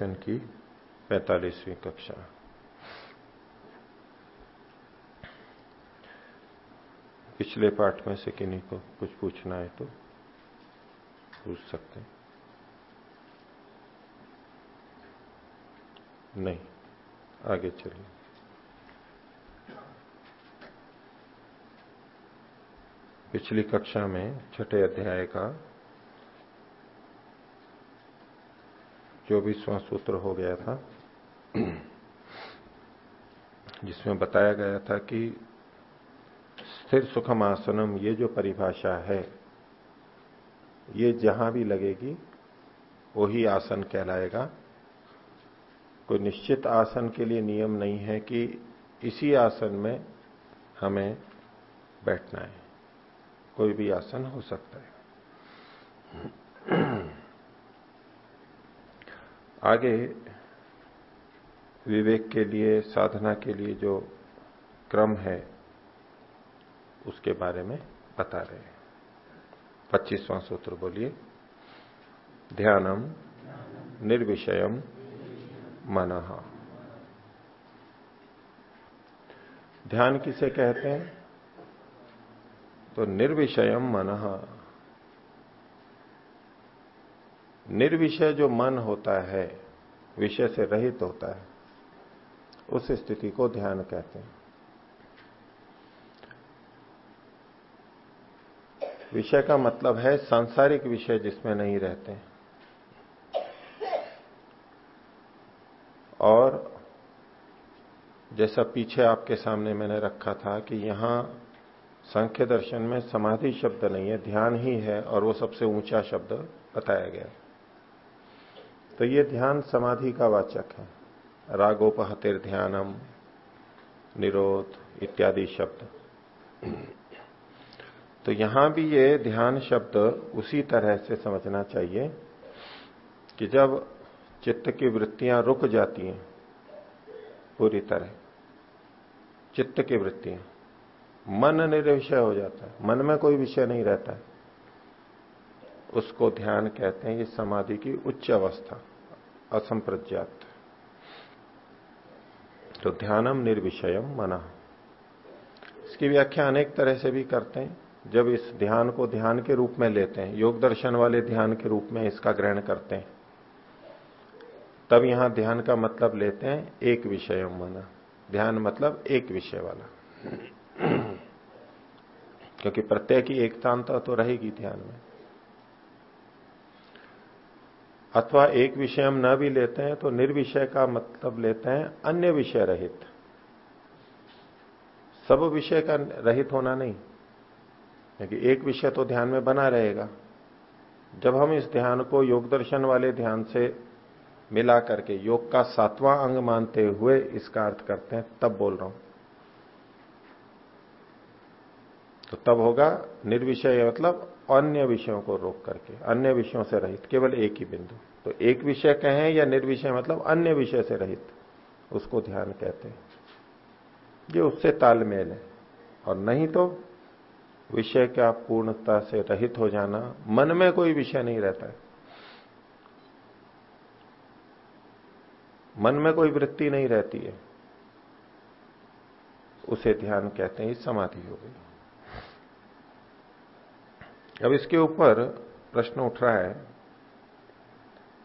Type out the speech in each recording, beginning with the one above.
दर्शन की पैतालीसवीं कक्षा। पिछले पाठ में से किन्हीं को कुछ पूछना है तो पूछ सकते हैं। नहीं, आगे चलिए। पिछली कक्षा में छठे अध्याय का चौबीसवां सूत्र हो गया था, जिसमें बताया गया था कि स्थिर सुखम आसनम, ये जो परिभाषा है, ये जहाँ भी लगेगी, वही आसन कहलाएगा। कोई निश्चित आसन के लिए नियम नहीं है कि इसी आसन में हमें बैठना है। कोई भी आसन हो सकता है। आगे विवेक के लिए, साधना के लिए जो क्रम है, उसके बारे में बता रहे हैं। पच्चीसवां सूत्र बोलिए, ध्यानम निर्विषयम मन। ध्यान किसे कहते हैं? तो निर्विषयम मन। निर्विषय जो मन होता है, विषय से रहित होता है, उस स्थिति को ध्यान कहते हैं। विषय का मतलब है सांसारिक विषय जिसमें नहीं रहते और जैसा पीछे आपके सामने मैंने रखा था कि यहाँ संख्य दर्शन में समाधि शब्द नहीं है, ध्यान ही है और वो सबसे ऊँचा शब्द बताया गया तो ये ध्यान समाधि का वाचक है। रागोपहतिर ध्यानम, निरोध इत्यादि शब्द। तो यहाँ भी ये ध्यान शब्द उसी तरह से समझना चाहिए कि जब चित्त की वृत्तियाँ रुक जाती हैं, पूरी तरह, चित्त की वृत्तियाँ, मन निर्विषय हो जाता है, मन में कोई विषय नहीं रहता है, उसको ध्यान कहते हैं ये समाधि की उच्च अवस्था। असंप्रज्ञात। तो ध्यानम निर्विषयम मना। इसकी व्याख्या अनेक तरह से भी करते हैं। जब इस ध्यान को ध्यान के रूप में लेते हैं, योग दर्शन वाले ध्यान के रूप में इसका ग्रहण करते हैं। तब यहाँ ध्यान का मतलब लेते हैं एक विषय मना। ध्यान मतलब एक विषय वाला। क्योंकि प्रत्यय की एकतांता तो रहेगी ध्यान में। अथवा एक विषय हम न भी लेते हैं तो निर्विषय का मतलब लेते हैं अन्य विषय रहित। सब विषय का रहित होना नहीं। क्योंकि एक विषय तो ध्यान में बना रहेगा। जब हम इस ध्यान को योग दर्शन वाले ध्यान से मिला करके योग का सातवां अंग मानते हुए इसका अर्थ करते हैं, तब बोल रहा हूँ। तो तब होगा निर्विषय मतलब अन्य विषयों को रोक करके, अन्य विषयों से रहित, केवल एक ही बिंदु। तो एक विषय कहें या निर्विषय मतलब अन्य विषय से रहित, उसको ध्यान कहते हैं। ये उससे तालमेल है। और नहीं तो विषय का पूर्णता से रहित हो जाना, मन में कोई विषय नहीं रहता है। मन में कोई वृत्ति नहीं रहती है। उसे ध्यान कहते हैं समाधि हो गई। अब इसके ऊपर प्रश्न उठ रहा है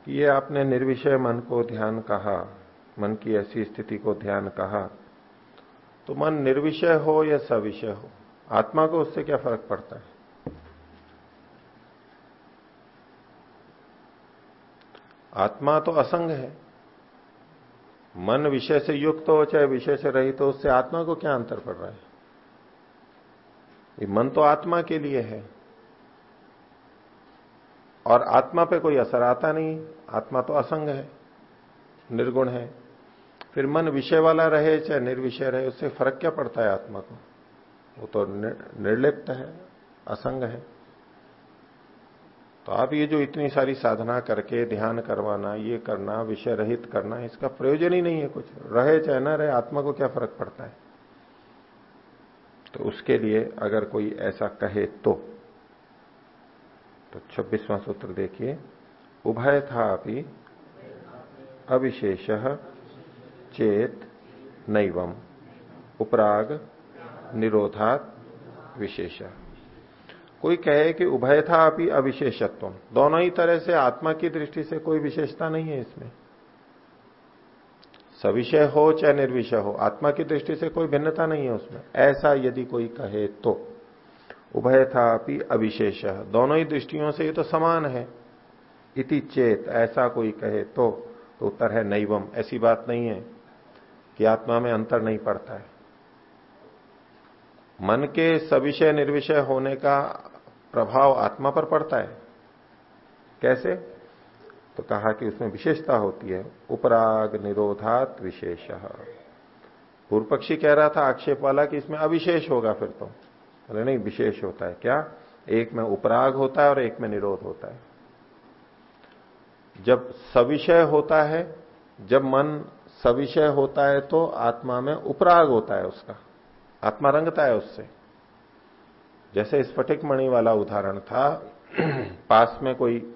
कि ये आपने निर्विषय मन को ध्यान कहा, मन की ऐसी स्थिति को ध्यान कहा तो मन निर्विषय हो या सविषय हो? आत्मा को उससे क्या फ़र्क पड़ता है? आत्मा तो असंग है। मन विषय से युक्त हो, चाहे विषय से रहित हो, उससे आत्मा को क्या अंतर पड़ रहा है? ये मन तो आत्मा के लिए है। और आत्मा पे कोई असर आता नहीं, आत्मा तो असंग है, निर्गुण है। फिर मन विषय वाला रहे, चाहे निर्विषय रहे, उससे फ़र्क क्या पड़ता है आत्मा को? वो तो निर्लिप्त है, असंग है। तो आप ये जो इतनी सारी साधना करके, ध्यान करवाना, ये करना, विषय रहित करना, इसका प्रयोजन ही नहीं है कुछ। रहे चाहे ना रहे, आत्मा को क्या फ़र्क पड़ता है? तो उसके लिए अगर कोई ऐसा कहे तो। तो छब्बीसवां सूत्र देखिए। उभय था अभी अविशेष चेत नैवम। उपराग, निरोधात विशेष। कोई कहे कि उभय था अभी अविशेषत्व। दोनों ही तरह से आत्मा की दृष्टि से कोई विशेषता नहीं है इसमें। सविषय हो चाहे निर्विषय हो, आत्मा की दृष्टि से कोई भिन्नता नहीं है उसमें। ऐसा यदि कोई कहे तो। उभय था अभी अविशेष। दोनों ही दृष्टियों से ये तो समान है। इति चेत ऐसा कोई कहे तो, तो उत्तर है नैवम। ऐसी बात नहीं है कि आत्मा में अंतर नहीं पड़ता है। मन के सविषय निर्विषय होने का प्रभाव आत्मा पर पड़ता है। कैसे? तो कहा कि उसमें विशेषता होती है उपराग निरोधात विशेष। पूर्व पक्षी कह रहा था आक्षेप वाला कि इसमें अविशेष होगा फिर तो। अरे नहीं, विशेष होता है। क्या? एक में उपराग होता है और एक में निरोध होता है। जब सविषय होता है, जब मन सविषय होता है तो आत्मा में उपराग होता है उसका। आत्मा रंगता है उससे। जैसे स्फटिक मणि वाला उदाहरण था, पास में कोई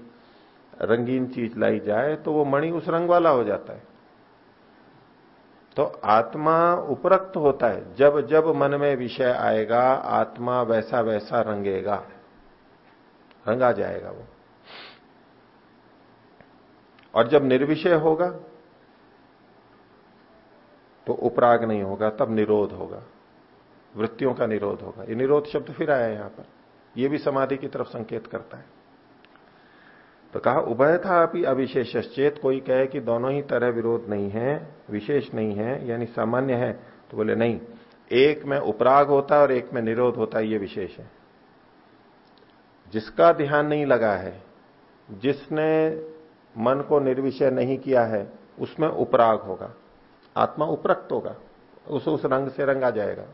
रंगीन चीज़ लाई जाए तो वो मणि उस रंग वाला हो जाता है। तो आत्मा उपरक्त होता है। जब जब मन में विषय आएगा, आत्मा वैसा वैसा रंगेगा। रंगा जाएगा वो। और जब निर्विषय होगा तो उपराग नहीं होगा, तब निरोध होगा। वृत्तियों का निरोध होगा। ये निरोध शब्द फिर आया यहाँ पर। यह भी समाधि की तरफ़ संकेत करता है। तो कहा, उभय था अभी अविशेष चेत कोई कहे कि दोनों ही तरह विरोध नहीं है, विशेष नहीं है, यानी सामान्य है। तो बोले, नहीं, एक में उपराग होता है और एक में निरोध होता है, ये विशेष है। जिसका ध्यान नहीं लगा है, जिसने मन को निर्विषय नहीं किया है, उसमें उपराग होगा। आत्मा उपरक्त होगा, उस उस रंग से रंगा जाएगा।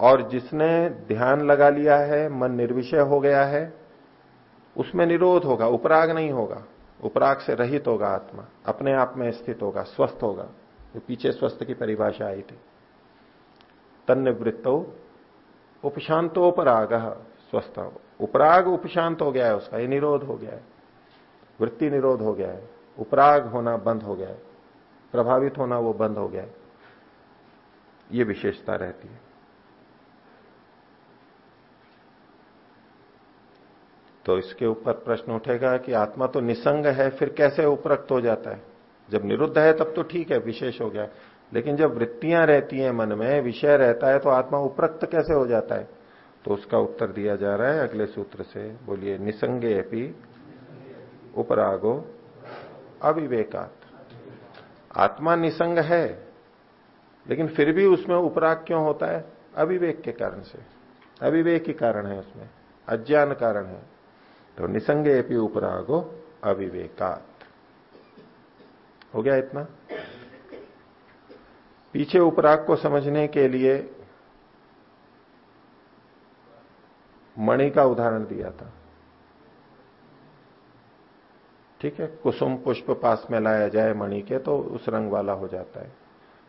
और जिसने ध्यान लगा लिया है, मन निर्विषय हो गया है उसमें निरोध होगा, उपराग नहीं होगा। उपराग से रहित होगा आत्मा, अपने आप में स्थित होगा, स्वस्थ होगा। जो पीछे स्वस्थ की परिभाषा आई थी। तन्निवृत्तो उपशांतोपराग स्वस्थ उपराग उपशांत हो गया है उसका, ये निरोध हो गया है। वृत्ति निरोध हो गया है। उपराग होना बंद हो गया है। प्रभावित होना वो बंद हो गया है। ये विशेषता रहती है। तो इसके ऊपर प्रश्न उठेगा कि आत्मा तो निसंग है, फिर कैसे उपरक्त हो जाता है? जब निरुद्ध है, तब तो ठीक है, विशेष हो गया। लेकिन जब वृत्तियाँ रहती हैं मन में, विषय रहता है तो आत्मा उपरक्त कैसे हो जाता है? तो उसका उत्तर दिया जा रहा है अगले सूत्र से। बोलिए, निसंगे अपी उपरागो अविवेकात। आत्मा निसंग है, लेकिन फिर भी उसमें उपराग क्यों होता है? अविवेक के कारण से। अविवेक ही कारण है उसमें, अज्ञान कारण है। तो निसंगे भी उपरागो अविवेकात। हो गया इतना? पीछे उपराग को समझने के लिए मणि का उदाहरण दिया था। ठीक है? कुसुम पुष्प पास में लाया जाए मणि के तो उस रंग वाला हो जाता है।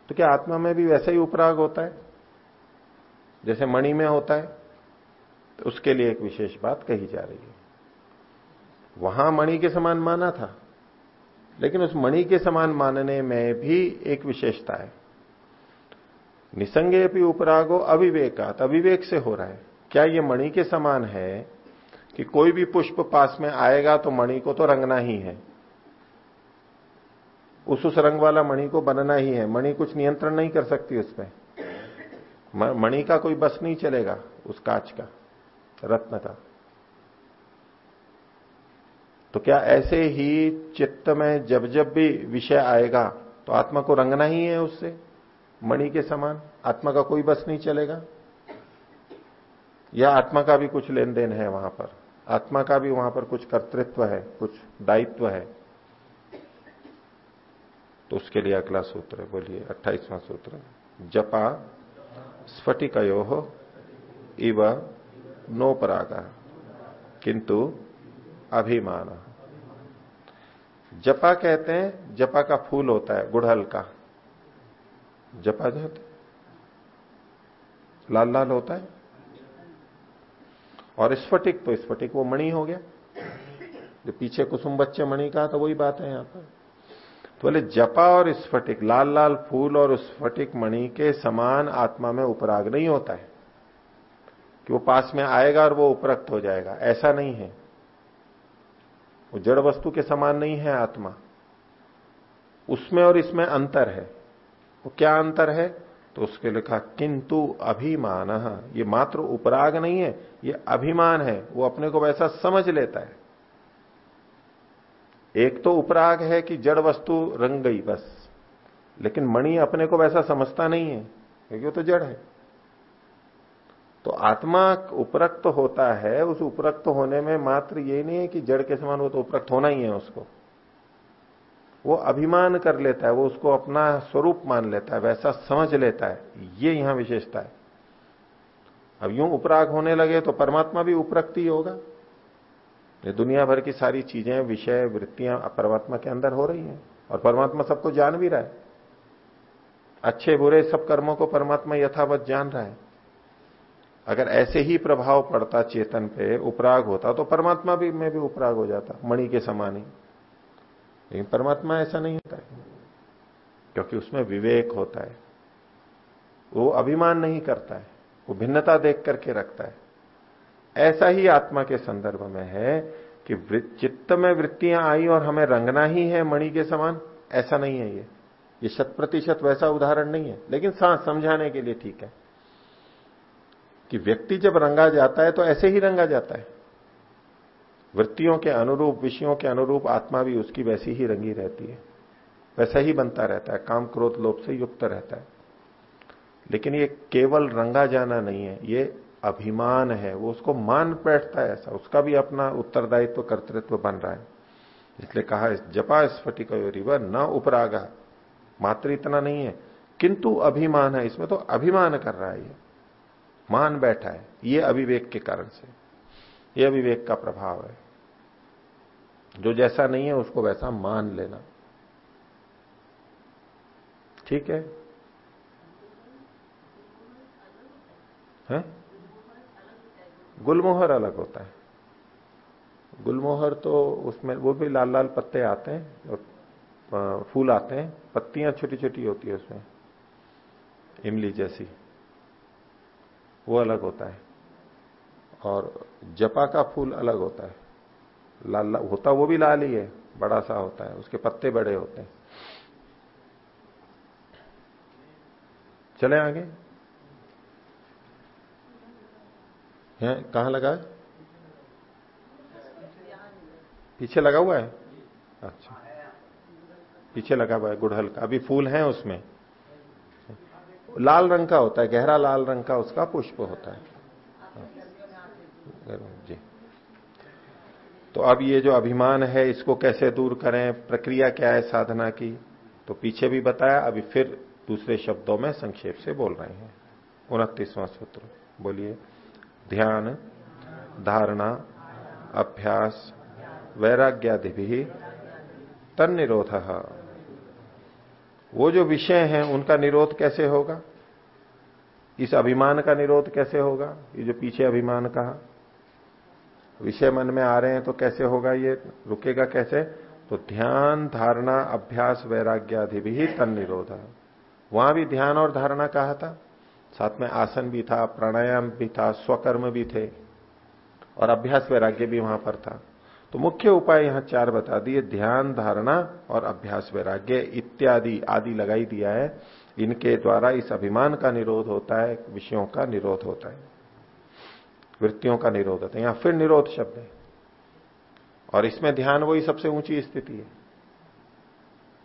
तो क्या आत्मा में भी वैसा ही उपराग होता है? जैसे मणि में होता है तो उसके लिए एक विशेष बात कही जा रही है। वहाँ मणि के समान माना था। लेकिन उस मणि के समान मानने में भी एक विशेषता है। निसंगे भी उपरागो अविवेकात। अविवेक से हो रहा है। क्या ये मणि के समान है कि कोई भी पुष्प पास में आएगा तो मणि को तो रंगना ही है? उस उस रंग वाला मणि को बनना ही है। मणि कुछ नियंत्रण नहीं कर सकती उसमें। मणि का कोई बस नहीं चलेगा उस कांच का, रत्न का। तो क्या ऐसे ही चित्त में जब जब भी विषय आएगा तो आत्मा को रंगना ही है उससे? मणि के समान, आत्मा का कोई बस नहीं चलेगा? या आत्मा का भी कुछ लेन देन है वहाँ पर? आत्मा का भी वहाँ पर कुछ कर्तृत्व है, कुछ दायित्व है। तो उसके लिए अगला सूत्र बोलिए, अट्ठाईसवां सूत्र जपा स्फटिकयो इव नो परागा किंतु अभिमान। जपा कहते हैं, जपा का फूल होता है, गुड़हल का। जपा जाते लाल लाल होता है। और स्फटिक तो स्फटिक वो मणि हो गया। जो पीछे कुसुम बच्चे मणि का तो वही बात है यहाँ पर। तो बोले, जपा और स्फटिक, लाल लाल फूल और स्फटिक मणि के समान आत्मा में उपराग नहीं होता है। कि वो पास में आएगा और वो उपरक्त हो जाएगा, ऐसा नहीं है। वो जड़ वस्तु के समान नहीं है आत्मा। उसमें और इसमें अंतर है। वो क्या अंतर है? तो उसके लिखा किंतु अभिमान। ये मात्र उपराग नहीं है, ये अभिमान है। वो अपने को वैसा समझ लेता है। एक तो उपराग है कि जड़ वस्तु रंग गई बस, लेकिन मणि अपने को वैसा समझता नहीं है, क्योंकि वो तो जड़ है। तो आत्मा उपरक्त होता है, उस उपरक्त होने में मात्र ये नहीं है कि जड़ के समान वो तो उपरक्त होना ही है उसको। वो अभिमान कर लेता है, वो उसको अपना स्वरूप मान लेता है, वैसा समझ लेता है। ये यहाँ विशेषता है। अब यूँ उपराग होने लगे तो परमात्मा भी उपरक्त ही होगा। ये दुनिया भर की सारी चीज़ें, विषय, वृत्तियाँ परमात्मा के अंदर हो रही हैं और परमात्मा सबको जान भी रहा है। अच्छे बुरे सब कर्मों को परमात्मा यथावत जान रहा है। अगर ऐसे ही प्रभाव पड़ता चेतन पे, उपराग होता तो परमात्मा भी, में भी उपराग हो जाता, मणि के समान ही। लेकिन परमात्मा ऐसा नहीं होता है, क्योंकि उसमें विवेक होता है। वो अभिमान नहीं करता है, वो भिन्नता देख करके रखता है। ऐसा ही आत्मा के संदर्भ में है कि चित्त में वृत्तियाँ आई और हमें रंगना ही है मणि के समान, ऐसा नहीं है ये। ये शत प्रतिशत वैसा उदाहरण नहीं है, लेकिन सांस समझाने के लिए ठीक है। कि व्यक्ति जब रंगा जाता है तो ऐसे ही रंगा जाता है। वृत्तियों के अनुरूप, विषयों के अनुरूप आत्मा भी उसकी वैसी ही रंगी रहती है। वैसा ही बनता रहता है, काम क्रोध लोभ से युक्त रहता है। लेकिन ये केवल रंगा जाना नहीं है, ये अभिमान है। वो उसको मान बैठता है ऐसा, उसका भी अपना उत्तरदायित्व, कर्तृत्व बन रहा है। इसलिए कहा जपा स्फटिक न उपरागा। मात्र इतना नहीं है, किंतु अभिमान है। इसमें तो अभिमान कर रहा है मान बैठा है, ये अभिवेक के कारण से। ये अभिवेक का प्रभाव है। जो जैसा नहीं है, उसको वैसा मान लेना। ठीक है? हैं? गुलमोहर अलग होता है। गुलमोहर तो उसमें, वो भी लाल लाल पत्ते आते हैं और फूल आते हैं। पत्तियाँ छोटी छोटी होती है उसमें। इमली जैसी। वो अलग होता है। और जपा का फूल अलग होता है। लाल ला, होता वो भी लाल ही है बड़ा सा होता है उसके पत्ते बड़े होते हैं। चले आगे। है कहाँ लगा? है पीछे लगा हुआ है? अच्छा। पीछे लगा हुआ है गुड़हल का। अभी फूल है उसमें। लाल रंग का होता है, गहरा लाल रंग का उसका पुष्प होता है। जी। तो अब ये जो अभिमान है, इसको कैसे दूर करें? प्रक्रिया क्या है साधना की? तो पीछे भी बताया, अभी फिर दूसरे शब्दों में संक्षेप से बोल रहे हैं। उनतीसवां सूत्र, बोलिए। ध्यान, धारणा, अभ्यास वैराग्यादि भी तन निरोध वो जो विषय हैं, उनका निरोध कैसे होगा? इस अभिमान का निरोध कैसे होगा? ये जो पीछे अभिमान कहा। विषय मन में आ रहे हैं तो कैसे होगा ये? रुकेगा कैसे? तो ध्यान, धारणा, अभ्यास, वैराग्यादि भी तन निरोध वहाँ भी ध्यान और धारणा कहा था। साथ में आसन भी था, प्राणायाम भी था, स्वकर्म भी थे। और अभ्यास वैराग्य भी वहाँ पर था। तो मुख्य उपाय यहाँ चार बता दिए, ध्यान, धारणा और अभ्यास वैराग्य इत्यादि आदि लगाई दिया है। इनके द्वारा इस अभिमान का निरोध होता है, विषयों का निरोध होता है, वृत्तियों का निरोध होता है। यहाँ फिर निरोध शब्द है। और इसमें ध्यान वही सबसे ऊँची स्थिति है।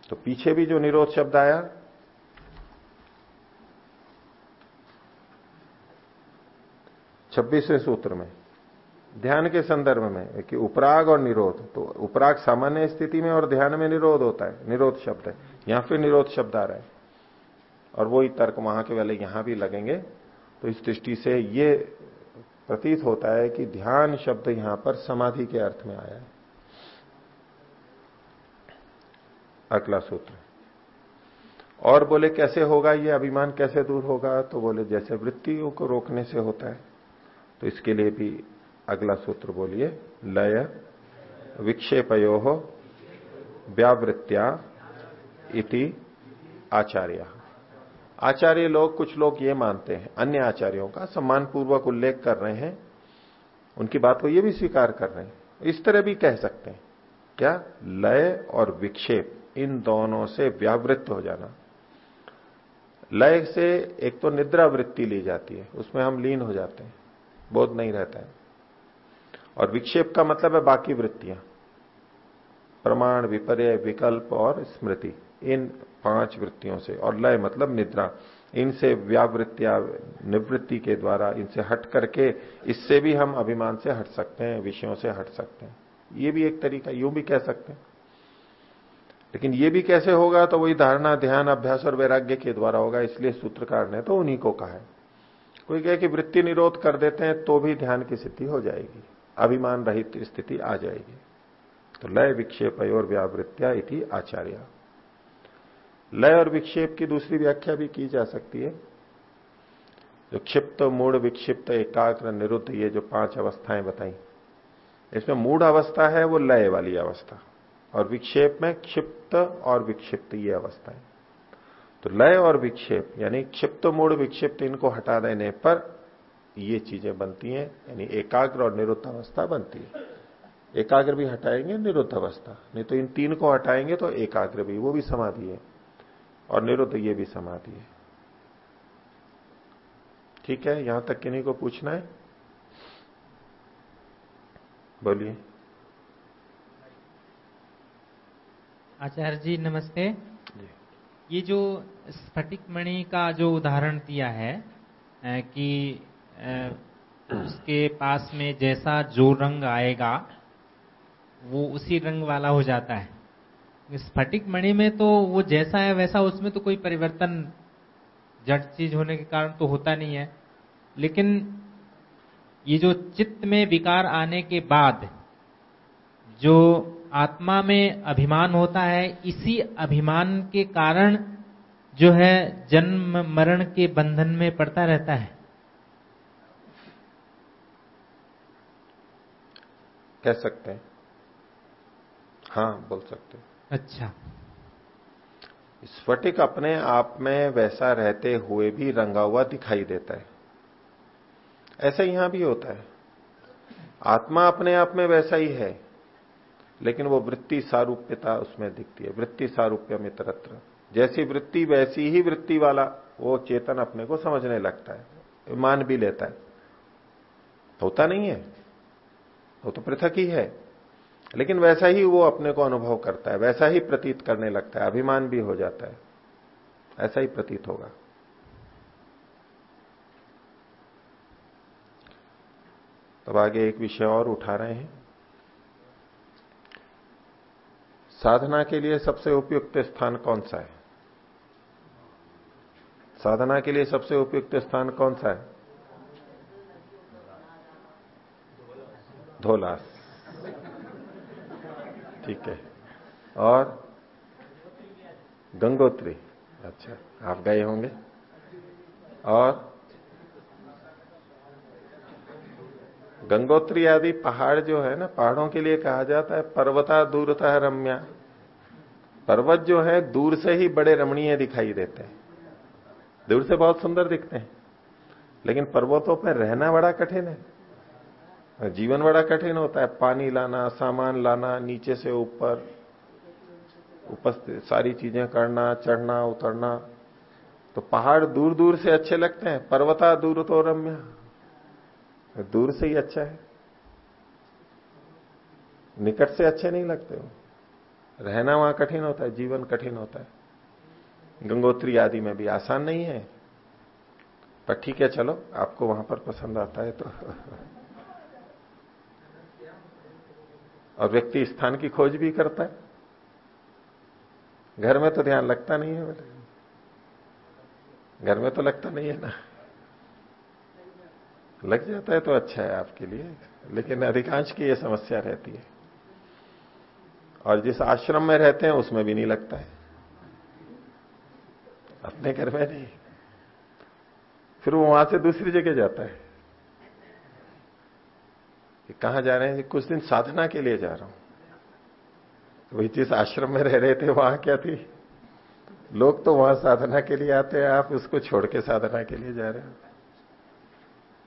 तो पीछे भी जो निरोध शब्द आया, छब्बीसवें सूत्र में ध्यान के संदर्भ में कि उपराग और निरोध तो उपराग सामान्य स्थिति में और ध्यान में निरोध होता है, निरोध शब्द है, यहाँ फिर निरोध शब्द आ रहा है, और वही तर्क वहाँ के वाले यहाँ भी लगेंगे तो इस दृष्टि से ये प्रतीत होता है कि ध्यान शब्द यहाँ पर समाधि के अर्थ में आया है। अगला सूत्र, और बोले कैसे होगा ये अभिमान कैसे दूर होगा तो बोले जैसे वृत्तियों को रोकने से होता है तो इसके लिए भी अगला सूत्र बोलिए, लय, विक्षेपयो, व्यावृत्या, इति आचार्य। आचार्य लोग, कुछ लोग ये मानते हैं, अन्य आचार्यों का सम्मान पूर्वक उल्लेख कर रहे हैं, उनकी बात को ये भी स्वीकार कर रहे हैं। इस तरह भी कह सकते हैं, क्या? लय और विक्षेप, इन दोनों से व्यावृत्त हो जाना। लय से एक तो निद्रा वृत्ति ली जाती है, उसमें हम लीन हो जाते हैं, बोध नहीं रहता है। और विक्षेप का मतलब है बाकी वृत्तियाँ। प्रमाण, विपर्य, विकल्प और स्मृति। इन पाँच वृत्तियों से। और लय मतलब निद्रा। इनसे व्यावृत्तिया, निवृत्ति के द्वारा इनसे हट करके इससे भी हम अभिमान से हट सकते हैं, विषयों से हट सकते हैं। ये भी एक तरीका, यूँ भी कह सकते हैं। लेकिन ये भी कैसे होगा तो वही धारणा, ध्यान, अभ्यास और वैराग्य के द्वारा होगा। इसलिए सूत्रकार ने तो उन्हीं को कहा है। कोई कहे कि वृत्ति निरोध कर देते हैं तो भी ध्यान की स्थिति हो जाएगी। अभिमान रहित स्थिति आ जाएगी। तो लय विक्षेप और व्यावृत्या इति आचार्य। लय और विक्षेप की दूसरी व्याख्या भी की जा सकती है। जो क्षिप्त मूड विक्षिप्त, एकाग्र, निरुद्ध, ये जो पाँच अवस्थाएँ बताई। इसमें मूड अवस्था है, वो लय वाली अवस्था। और विक्षेप में क्षिप्त और विक्षिप्त ये अवस्थाएँ। तो लय और विक्षेप, यानी क्षिप्त मूड विक्षिप्त, इनको हटा देने पर ये चीज़ें बनती हैं यानी एकाग्र और निरुद्ध अवस्था बनती है। एकाग्र भी हटाएँगे निरुद्ध अवस्था नहीं तो इन तीन को हटाएँगे तो एकाग्र भी वो भी समाधि है। और निरुद्ध ये भी समाधि है। ठीक है यहाँ तक किन्हीं को पूछना है? बोलिए। आचार्य जी नमस्ते। ये जो स्फटिक मणि का जो उदाहरण दिया है कि उसके पास में जैसा जो रंग आएगा, वो उसी रंग वाला हो जाता है। स्फटिक मणि में तो वो जैसा है वैसा उसमें तो कोई परिवर्तन, जड़ चीज़ होने के कारण तो होता नहीं है। लेकिन ये जो चित्त में विकार आने के बाद जो आत्मा में अभिमान होता है, इसी अभिमान के कारण जो है जन्म मरण के बंधन में पड़ता रहता है। कह सकते हैं। हाँ बोल सकते हैं। अच्छा। स्फटिक अपने आप में वैसा रहते हुए भी रंगा हुआ दिखाई देता है। ऐसा यहाँ भी होता है। आत्मा अपने आप में वैसा ही है लेकिन वो वृत्ति सारूप्यता उसमें दिखती है। वृत्ति सारूप्य मित्रत्र जैसी वृत्ति वैसी ही वृत्ति वाला वो चेतन अपने को समझने लगता है मान भी लेता है। होता नहीं है। वो तो पृथक ही है। लेकिन वैसा ही वो अपने को अनुभव करता है, वैसा ही प्रतीत करने लगता है, अभिमान भी हो जाता है। ऐसा ही प्रतीत होगा। तब आगे एक विषय और उठा रहे हैं। साधना के लिए सबसे उपयुक्त स्थान कौन सा है? साधना के लिए सबसे उपयुक्त स्थान कौन सा है? धोलास ठीक है। और गंगोत्री। अच्छा आप गए होंगे। और गंगोत्री आदि पहाड़ जो है ना, पहाड़ों के लिए कहा जाता है पर्वता दूरता है रम्या। पर्वत जो है, दूर से ही बड़े रमणीय दिखाई देते हैं। दूर से बहुत सुंदर दिखते हैं। लेकिन पर्वतों पर रहना बड़ा कठिन है। जीवन बड़ा कठिन होता है। पानी लाना, सामान लाना, नीचे से ऊपर उपस्थित सारी चीज़ें करना, चढ़ना, उतरना। तो पहाड़ दूर दूर से अच्छे लगते हैं। पर्वता दूर तो रम्य। दूर से ही अच्छा है। निकट से अच्छे नहीं लगते हो रहना वहाँ कठिन होता है, जीवन कठिन होता है। गंगोत्री आदि में भी आसान नहीं है। पर ठीक है, चलो, आपको वहाँ पर पसंद आता है तो। और व्यक्ति स्थान की खोज भी करता है। घर में तो ध्यान लगता नहीं है मेरे घर में तो लगता नहीं है ना। लग जाता है तो अच्छा है आपके लिए, लेकिन अधिकांश की यह समस्या रहती है। और जिस आश्रम में रहते हैं, उसमें भी नहीं लगता है। अपने घर में नहीं। फिर वो वहाँ से दूसरी जगह जाता है। कहा जा रहे हैं? कुछ दिन साधना के लिए जा रहा हूँ। वही जिस आश्रम में रह रहे थे, वहाँ क्या थी? लोग तो वहाँ साधना के लिए आते हैं, आप उसको छोड़ के साधना के लिए जा रहे हो।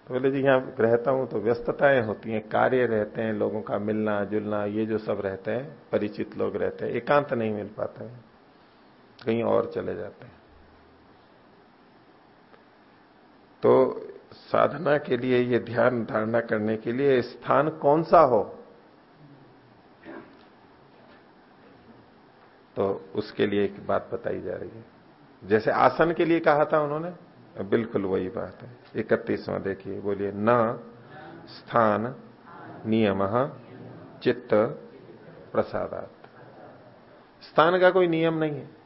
तो बोले जी, यहाँ रहता हूँ तो व्यस्तताएँ होती हैं, कार्य रहते हैं, लोगों का मिलना, जुलना, ये जो सब रहते हैं, परिचित लोग रहते हैं, एकांत नहीं मिल पाता है। कहीं और चले जाते हैं। तो साधना के लिए, ये ध्यान धारणा करने के लिए स्थान कौन सा हो? तो उसके लिए एक बात बताई जा रही है। जैसे आसन के लिए कहा था उन्होंने, बिल्कुल वही बात है। इकतीसवां देखिए, बोलिए, न, स्थान, नियम, चित्त, प्रसादात। स्थान का कोई नियम नहीं है।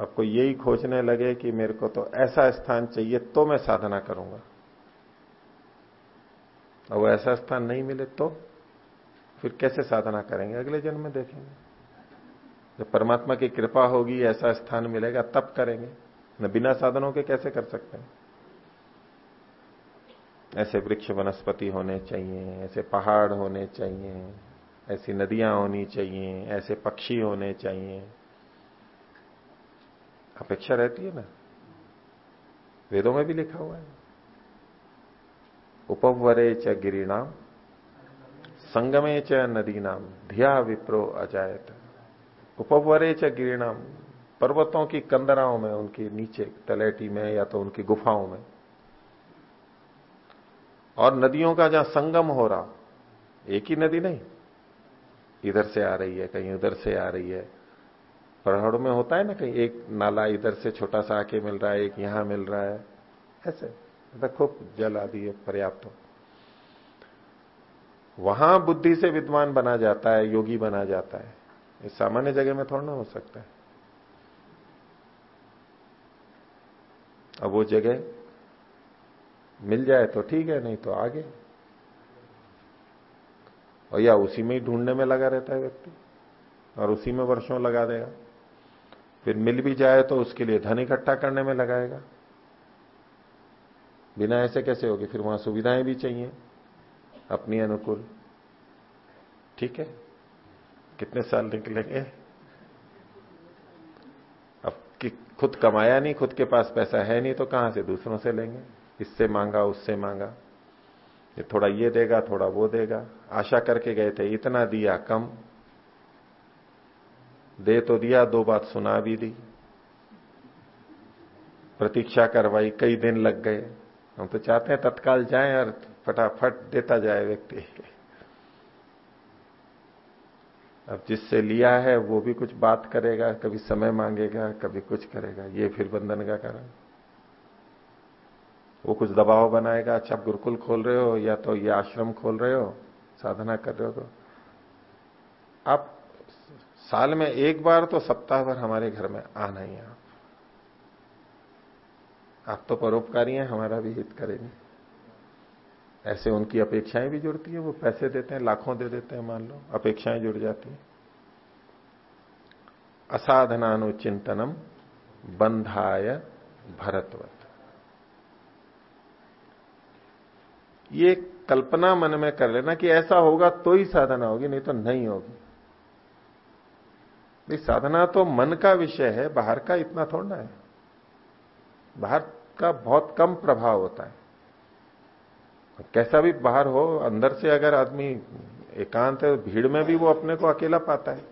अब कोई यही खोजने लगे कि मेरे को तो ऐसा स्थान चाहिए तो मैं साधना करूँगा। और वो ऐसा स्थान नहीं मिले तो फिर कैसे साधना करेंगे? अगले जन्म में देखेंगे। जब परमात्मा की कृपा होगी, ऐसा स्थान मिलेगा, तब करेंगे। न बिना साधनों के कैसे कर सकते हैं? ऐसे वृक्ष वनस्पति होने चाहिए, ऐसे पहाड़ होने चाहिए, ऐसी नदियाँ होनी चाहिए, ऐसे पक्षी होने चाहिए। अपेक्षा रहती है ना? वेदों में भी लिखा हुआ है। उपवरे च गिरिणाम, संगमे च नदी नाम धिया विप्रो अजायत। उपवरे च गिरिणाम, पर्वतों की कंदराओं में, उनके नीचे तलेटी में, या तो उनकी गुफाओं में। और नदियों का जहाँ संगम हो रहा, एक ही नदी नहीं। इधर से आ रही है, कहीं उधर से आ रही है। पहाड़ों में होता है ना कहीं, एक नाला इधर से छोटा सा आके मिल रहा है, एक यहाँ मिल रहा है, ऐसे खूब जल आदि पर्याप्त हो। वहाँ बुद्धि से विद्वान बना जाता है, योगी बना जाता है। इस सामान्य जगह में थोड़ा ना हो सकता है। अब वो जगह मिल जाए तो ठीक है, नहीं तो आगे। और या उसी में ही ढूँढने में लगा रहता है व्यक्ति, और उसी में वर्षों लगा देगा। फिर मिल भी जाए तो उसके लिए धन इकट्ठा करने में लगाएगा। बिना ऐसे कैसे होगी? फिर वहाँ सुविधाएँ भी चाहिए। अपनी अनुकूल। ठीक है? कितने साल निकलेंगे? अब कि खुद कमाया नहीं, खुद के पास पैसा है नहीं तो कहाँ से? दूसरों से लेंगे। इससे मांगा, उससे मांगा। ये थोड़ा ये देगा, थोड़ा वो देगा। आशा करके गए थे, इतना दिया कम। दे तो दिया, दो बात सुना भी दी। प्रतीक्षा करवाई, कई दिन लग गए। हम तो चाहते हैं तत्काल जाएँ और फटाफट देता जाए व्यक्ति। अब जिससे लिया है, वो भी कुछ बात करेगा, कभी समय मांगेगा, कभी कुछ करेगा। ये फिर बंधन का कारण। वो कुछ दबाव बनाएगा अच्छा आप गुरुकुल खोल रहे हो, या तो ये आश्रम खोल रहे हो, साधना कर रहे हो तो। आप साल में एक बार तो सप्ताह भर हमारे घर में आना ही आप। आप तो परोपकारी हैं, हमारा भी हित करेंगे। ऐसे उनकी अपेक्षाएँ भी जुड़ती है, वो पैसे देते हैं, लाखों दे देते हैं, मान लो, अपेक्षाएँ जुड़ जाती हैं। असाधनानुचिंतनम बंधाय भरतवत। ये कल्पना मन में कर लेना कि ऐसा होगा तो ही साधना होगी, नहीं तो नहीं होगी। साधना तो मन का विषय है, बाहर का इतना थोड़ा है। बाहर का बहुत कम प्रभाव होता है। कैसा भी बाहर हो, अंदर से अगर आदमी एकांत है, भीड़ में भी वो अपने को अकेला पाता है।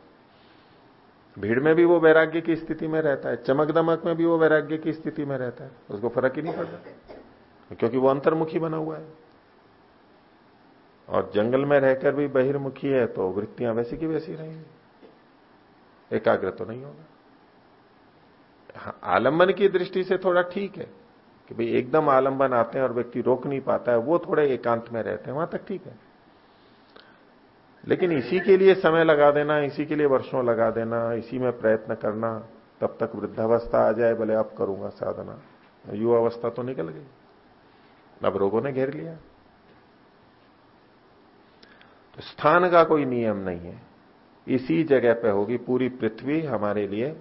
भीड़ में भी वो वैराग्य की स्थिति में रहता है चमक दमक में भी वो वैराग्य की स्थिति में रहता है, उसको फ़र्क ही नहीं पड़ता, क्योंकि वो अंतर्मुखी बना हुआ है। और जंगल में रहकर भी बहिर्मुखी है तो वृत्तियाँ वैसी की वैसी रहेंगी। एकाग्र तो नहीं होगा। हाँ, आलंबन की दृष्टि से थोड़ा ठीक है कि भाई एकदम आलंबन आते हैं और व्यक्ति रोक नहीं पाता है वो थोड़े एकांत में रहते हैं वहाँ तक ठीक है। लेकिन इसी के लिए समय लगा देना इसी के लिए वर्षों लगा देना इसी में प्रयत्न करना तब तक वृद्धावस्था आ जाए भले अब करूँगा साधना। युवा अवस्था तो निकल गई। अब रोगों ने घेर लिया। तो स्थान का कोई नियम नहीं है। इसी जगह पे होगी, पूरी पृथ्वी हमारे लिए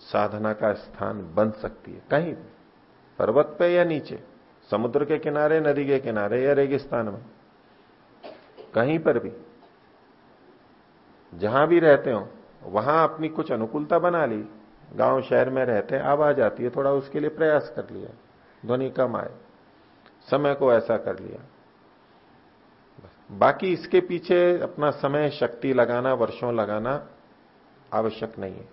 साधना का स्थान बन सकती है। कहीं भी, पर्वत पे या नीचे, समुद्र के किनारे, नदी के किनारे या रेगिस्तान में, कहीं पर भी, जहाँ भी रहते हो, वहाँ अपनी कुछ अनुकूलता बना ली, गाँव शहर में रहते हैं आवाज़ आती है, थोड़ा उसके लिए प्रयास कर लिया, ध्वनि कम आए, समय को ऐसा कर लिया। बाकी इसके पीछे अपना समय, शक्ति लगाना, वर्षों लगाना आवश्यक नहीं है।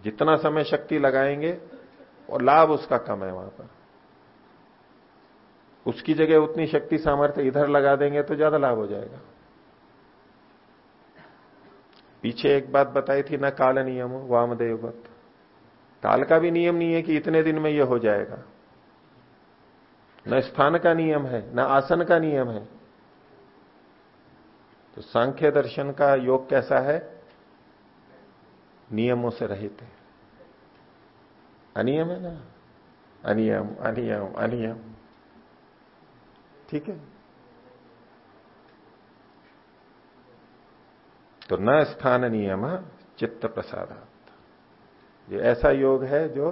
जितना समय शक्ति लगाएँगे, और लाभ उसका कम है वहाँ पर। उसकी जगह उतनी शक्ति सामर्थ्य इधर लगा देंगे तो ज़्यादा लाभ हो जाएगा। पीछे एक बात बताई थी, ना काल नियम वामदेवत काल का भी नियम नहीं है कि इतने दिन में यह हो जाएगा। न स्थान का नियम है, न आसन का नियम है। तो सांख्य दर्शन का योग कैसा है? नियमों से रहित है। अनियम है ना? अनियम अनियम अनियम। ठीक है? तो न स्थान नियम, चित्त प्रसाद ये ऐसा योग है जो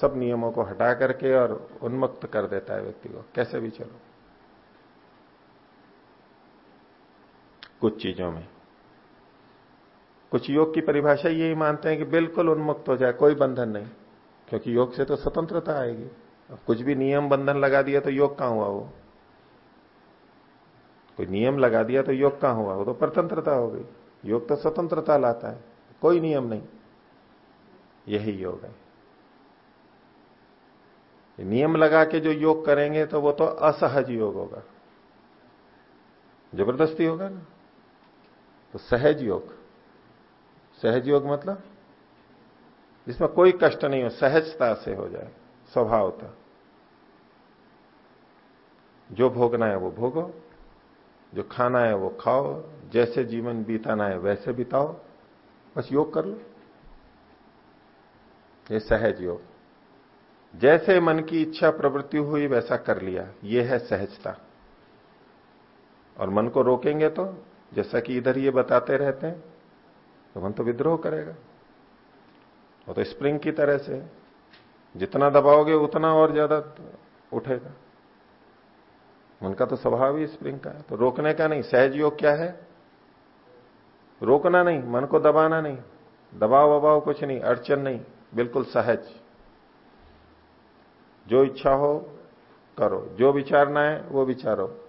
सब नियमों को हटा करके और उन्मुक्त कर देता है व्यक्ति को। कैसे भी चलो। कुछ चीज़ों में। कुछ योग की परिभाषा यही मानते हैं कि बिल्कुल उन्मुक्त हो जाए, कोई बंधन नहीं। क्योंकि योग से तो स्वतंत्रता आएगी। अब कुछ भी नियम बंधन लगा दिया तो योग कहाँ हुआ वो? कोई नियम लगा दिया तो योग कहाँ हुआ? वो तो परतंत्रता हो गई। योग तो स्वतंत्रता लाता है। कोई नियम नहीं। यही योग है। नियम लगा के जो योग करेंगे तो वो तो असहज योग होगा। ज़बरदस्ती होगा ना? तो सहज योग। सहज योग मतलब? जिसमें कोई कष्ट नहीं हो, सहजता से हो जाए, स्वभावता। जो भोगना है वो भोगो, जो खाना है वो खाओ, जैसे जीवन बीताना है वैसे बिताओ, बस योग कर लो। ये सहज योग। जैसे मन की इच्छा प्रवृत्ति हुई, वैसा कर लिया। ये है सहजता। और मन को रोकेंगे तो जैसा कि इधर ये बताते रहते हैं तो मन तो विद्रोह करेगा। वो तो स्प्रिंग की तरह से, जितना दबाओगे उतना और ज़्यादा उठेगा। मन का तो स्वभाव ही स्प्रिंग का है। तो रोकने का नहीं, सहज योग क्या है? रोकना नहीं, मन को दबाना नहीं। दबाव वबाव कुछ नहीं, अड़चन नहीं, बिल्कुल सहज। जो इच्छा हो, करो। जो विचारना है, वो विचारो।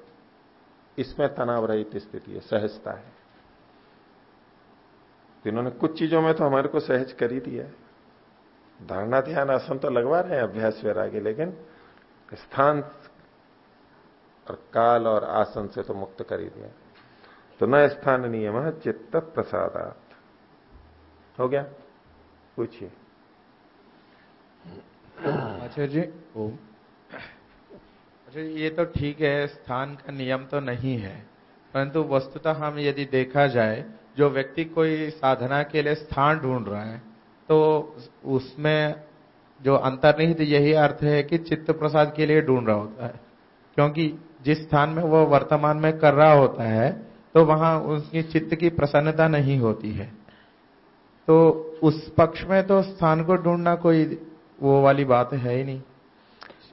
इसमें तनाव रहित स्थिति है, सहजता है। इन्होंने कुछ चीज़ों में तो हमारे को सहज कर ही दिया है। धारणा ध्यान आसन तो लगवा रहे हैं, अभ्यास वैराग्य लेकिन स्थान और काल और आसन से तो मुक्त कर ही दिया। तो न स्थान नियम चित्त प्रसादात। हो गया? पूछिए। आचार्य जी, ओम। अच्छा ये तो ठीक है, स्थान का नियम तो नहीं है। परंतु वस्तुतः हम यदि देखा जाए, जो व्यक्ति कोई साधना के लिए स्थान ढूंढ रहा है तो उसमें जो अंतर्निहित यही अर्थ है कि चित्त प्रसाद के लिए ढूंढ रहा होता है। क्योंकि जिस स्थान में वो वर्तमान में कर रहा होता है तो वहाँ उसकी चित्त की प्रसन्नता नहीं होती है। तो उस पक्ष में तो स्थान को ढूंढना कोई वो वाली बात है ही नहीं।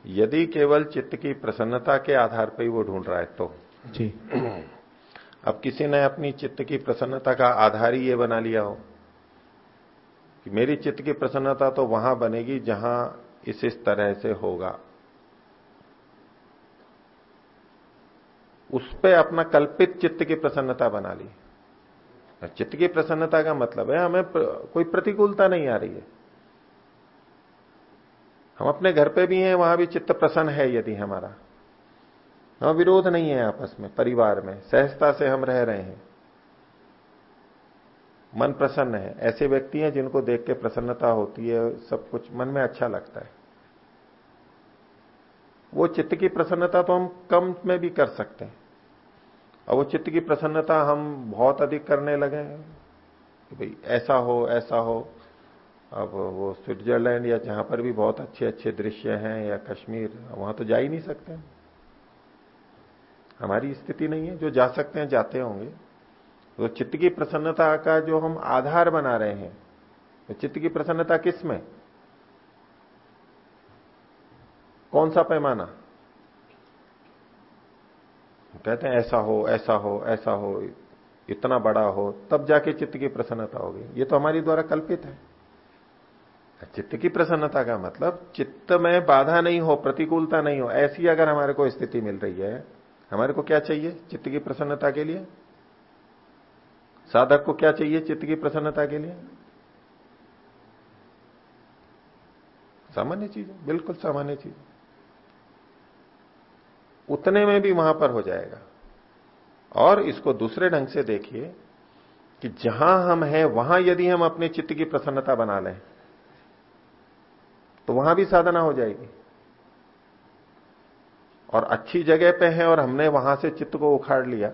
यदि केवल चित्त की प्रसन्नता के आधार पर ही वो ढूंढ रहा है तो। जी। अब किसी ने अपनी चित्त की प्रसन्नता का आधार ही ये बना लिया हो कि मेरी चित्त की प्रसन्नता तो वहाँ बनेगी जहाँ इस इस तरह से होगा। उस पर अपना कल्पित चित्त की प्रसन्नता बना ली। चित्त की प्रसन्नता का मतलब है हमें कोई प्रतिकूलता नहीं आ रही है। हम अपने घर पे भी हैं, वहाँ भी चित्त प्रसन्न है यदि हमारा। हम विरोध नहीं है आपस में, परिवार में। सहजता से हम रह रहे हैं। मन प्रसन्न है। ऐसे व्यक्ति हैं जिनको देख के प्रसन्नता होती है, सब कुछ मन में अच्छा लगता है। वो चित्त की प्रसन्नता तो हम कम में भी कर सकते हैं। और वो चित्त की प्रसन्नता हम बहुत अधिक करने लगे भाई ऐसा हो ऐसा हो। अब वो स्विट्जरलैंड या जहाँ पर भी बहुत अच्छे अच्छे दृश्य हैं या कश्मीर, वहाँ तो जा ही नहीं सकते हमारी स्थिति नहीं है, जो जा सकते हैं, जाते होंगे। तो चित्त की प्रसन्नता का जो हम आधार बना रहे हैं तो चित्त की प्रसन्नता किसमें? कौन सा पैमाना? कहते हैं, ऐसा हो ऐसा हो ऐसा हो, इतना बड़ा हो, तब जाके चित्त की प्रसन्नता होगी। ये तो हमारी द्वारा कल्पित है। चित्त की प्रसन्नता का मतलब चित्त में बाधा नहीं हो, प्रतिकूलता नहीं हो, ऐसी अगर हमारे को स्थिति मिल रही है, हमारे को क्या चाहिए चित्त की प्रसन्नता के लिए? साधक को क्या चाहिए चित्त की प्रसन्नता के लिए? सामान्य चीज़ बिल्कुल सामान्य चीज़ उतने में भी वहाँ पर हो जाएगा। और इसको दूसरे ढंग से देखिए कि जहाँ हम हैं, वहाँ यदि हम अपने चित्त की प्रसन्नता बना लें तो वहाँ भी साधना हो जाएगी। और अच्छी जगह पे है और हमने वहाँ से चित्त को उखाड़ लिया